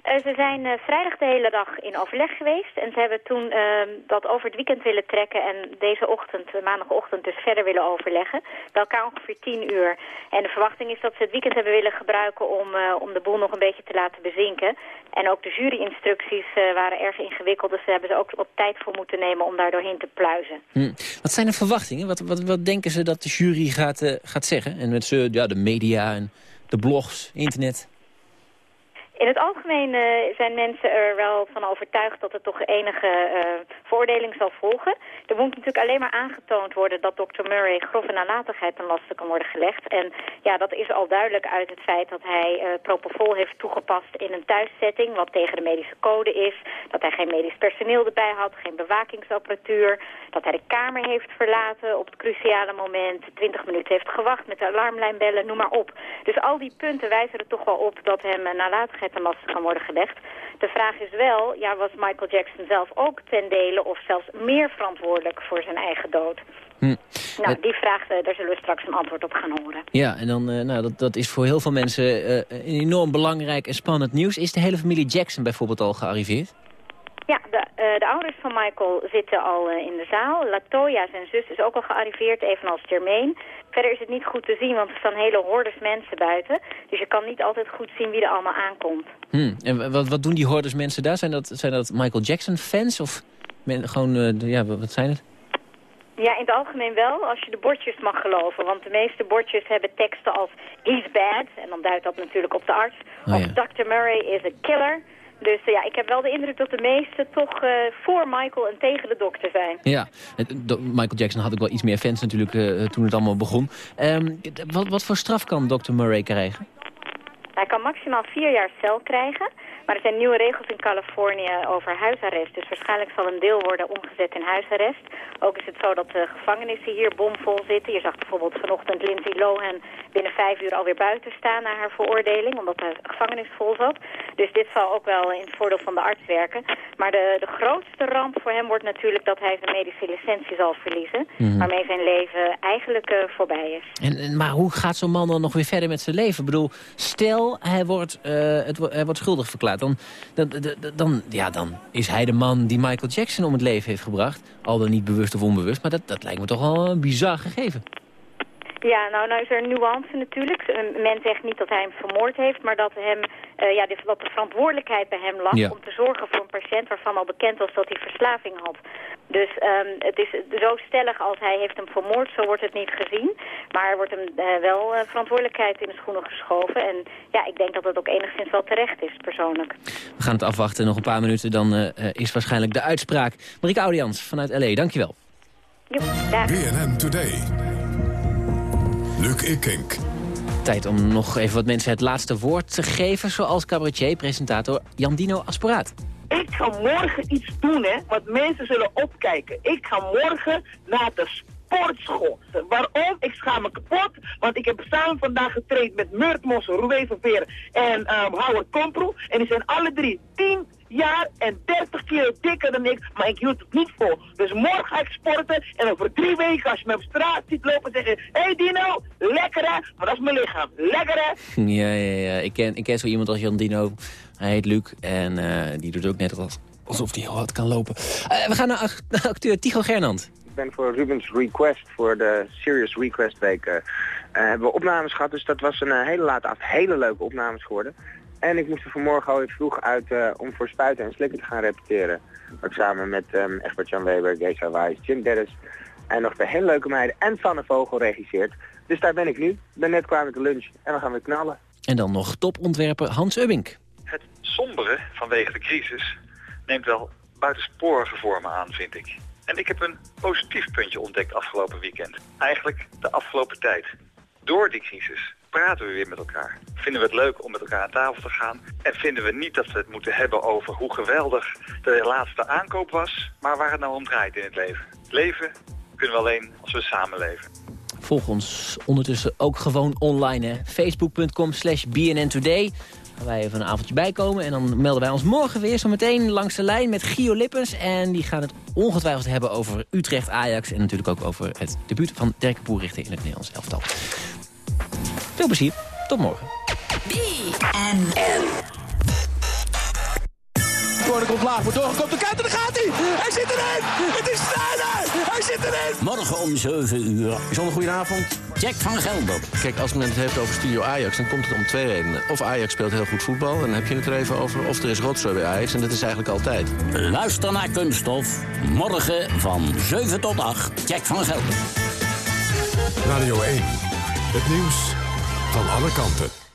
Eh, ze zijn eh, vrijdag de hele dag in overleg geweest. En ze hebben toen ehm, dat over het weekend willen trekken. En deze ochtend, eh, maandagochtend, dus verder willen overleggen. Bij elkaar ongeveer tien uur. En de verwachting is dat ze het weekend hebben willen gebruiken om, om de boel nog een beetje te laten bezinken. En ook de juryinstructies waren erg ingewikkeld. Dus daar hebben ze ook wat tijd voor moeten nemen om daar doorheen te pluizen. Hm. Wat zijn de verwachtingen? Wat, wat, wat denken ze dat de jury gaat, gaat zeggen? En met ze, ja, de media en de blogs, internet. In het algemeen eh, zijn mensen er wel van overtuigd dat er toch enige eh veroordeling zal volgen. Er moet natuurlijk alleen maar aangetoond worden dat Dr. Murray grove nalatigheid ten laste kan worden gelegd. En ja, dat is al duidelijk uit het feit dat hij eh propofol heeft toegepast in een thuissetting, wat tegen de medische code is. Dat hij geen medisch personeel erbij had, geen bewakingsapparatuur. Dat hij de kamer heeft verlaten op het cruciale moment, 20 minuten heeft gewacht met de alarmlijn bellen, noem maar op. Dus al die punten wijzen er toch wel op dat hem nalatigheid ten laste kan worden gelegd. De vraag is wel, ja, was Michael Jackson zelf ook ten dele of zelfs meer verantwoordelijk voor zijn eigen dood? Hm. Nou, die vraag, eh, daar zullen we straks een antwoord op gaan horen. Ja, en dan, eh, nou, dat, dat is voor heel veel mensen een enorm belangrijk en spannend nieuws. Is de hele familie Jackson bijvoorbeeld al gearriveerd? Ja, de, eh, de ouders van Michael zitten al eh, in de zaal. Latoya, zijn zus, is ook al gearriveerd, evenals Jermaine. Verder is het niet goed te zien, want er staan hele hordes mensen buiten. Dus je kan niet altijd goed zien wie er allemaal aankomt. Hm. En wat, wat doen die hordes mensen daar? Zijn dat, zijn dat Michael Jackson fans of men, gewoon, de- ja, wat wat zijn het? Ja, in het algemeen wel, als je de bordjes mag geloven. Want de meeste bordjes hebben teksten als he's bad. En dan duidt dat natuurlijk op de arts. Oh, of ja. Dr. Murray is a killer. Dus eh, ja, ik heb wel de indruk dat de meesten toch eh, voor Michael en tegen de dokter zijn. Ja, Michael Jackson had ook wel iets meer fans natuurlijk eh, toen het allemaal begon. Ehm, wat, wat voor straf kan Dr. Murray krijgen? Hij kan maximaal vier jaar cel krijgen. Maar er zijn nieuwe regels in Californië over huisarrest. Dus waarschijnlijk zal een deel worden omgezet in huisarrest. Ook is het zo dat de gevangenissen hier bomvol zitten. Je zag bijvoorbeeld vanochtend Lindsay Lohan binnen vijf uur alweer buiten staan na haar veroordeling. Omdat de gevangenis vol zat. Dus dit zal ook wel in het voordeel van de arts werken. Maar de, de grootste ramp voor hem wordt natuurlijk dat hij zijn medische licentie zal verliezen. Mhm. Waarmee zijn leven eigenlijk eh, voorbij is. En, en, maar hoe gaat zo'n man dan nog weer verder met zijn leven? Ik bedoel, stel hij wordt, eh, het, hij wordt schuldig verklaard. Dan, dan, dan, dan, ja, dan is hij de man die Michael Jackson om het leven heeft gebracht. Al dan niet bewust of onbewust. Maar dat, dat lijkt me toch wel een bizar gegeven. Ja, nou, nou is er een nuance natuurlijk. Men zegt niet dat hij hem vermoord heeft, maar dat, hem, eh, ja, de, dat de verantwoordelijkheid bij hem lag Ja. om te zorgen voor een patiënt waarvan al bekend was dat hij verslaving had. Dus ehm, het is zo stellig als hij heeft hem vermoord, zo wordt het niet gezien. Maar er wordt hem eh, wel eh, verantwoordelijkheid in de schoenen geschoven. En ja, ik denk dat het ook enigszins wel terecht is, persoonlijk. We gaan het afwachten. Nog een paar minuten, dan is waarschijnlijk de uitspraak. Marieke Audians vanuit L.A., dankjewel. Jo, daar. BNN Today. Luc Ikink. Tijd om nog even wat mensen het laatste woord te geven... zoals cabaretier-presentator Jandino Asporaat. Ik ga morgen iets doen, hè, wat mensen zullen opkijken. Ik ga morgen naar de sportschool. Waarom? Ik schaam me kapot, want ik heb samen vandaag getraind met Murt Mossen, Roué Verveer en um, Howard Komproe. En die zijn alle drie 10 jaar en 30 kilo dikker dan ik, maar ik hield het niet vol. Dus morgen ga ik sporten en over drie weken als je me op straat ziet lopen zeg je... Hé hey Dino, lekker hè? Maar dat is mijn lichaam. Lekker hè? Ja, ja, ja. Ik ken, ik ken zo iemand als Jandino. Hij heet Luc en eh, die doet ook net als, alsof hij heel hard kan lopen. Eh, we gaan naar, act- naar acteur Tycho Gernand. Ik ben voor Rubens Request, voor de Serious Request Week, eh, eh, hebben we opnames gehad. Dus dat was een hele late af, hele leuke opnames geworden. En ik moest er vanmorgen al even vroeg uit eh, om voor Spuiten en Slikken te gaan repeteren. Ook samen met ehm Egbert-Jan Weber, Geisa Wijs, Jim Dennis en nog de hele leuke meiden en Sanne Vogel regisseert. Dus daar ben ik nu. Ik ben net klaar met de lunch en dan gaan we knallen. En dan nog topontwerper Hans Ubbink. Het sombere vanwege de crisis neemt wel buitensporige vormen aan, vind ik. En ik heb een positief puntje ontdekt afgelopen weekend. Eigenlijk de afgelopen tijd. Door die crisis praten we weer met elkaar. Vinden we het leuk om met elkaar aan tafel te gaan. En vinden we niet dat we het moeten hebben over hoe geweldig de laatste aankoop was. Maar waar het nou om draait in het leven. Leven kunnen we alleen als we samenleven. Volg ons ondertussen ook gewoon online. Facebook.com slash BNN Today. Wij even een avondje bijkomen. En dan melden wij ons morgen weer zo meteen langs de lijn met Gio Lippens. En die gaan het ongetwijfeld hebben over Utrecht-Ajax. En natuurlijk ook over het debuut van Dirk Boerichter in het Nederlands elftal. Veel plezier. Tot morgen. BNN. Corner komt laag, wordt doorgekomen. De kant en daar gaat hij. Hij zit erin. Het is Sneijder. Hij zit erin. Morgen om 7 uur. Bijzonder goedenavond. Jack van Gelder. Kijk, als men het heeft over Studio Ajax, dan komt het om twee redenen. Of Ajax speelt heel goed voetbal, en dan heb je het er even over. Of er is rotzooi bij Ajax, en dat is eigenlijk altijd. Luister naar Kunststof. Morgen van 7 tot 8. Jack van Gelder. Radio 1. Het nieuws van alle kanten.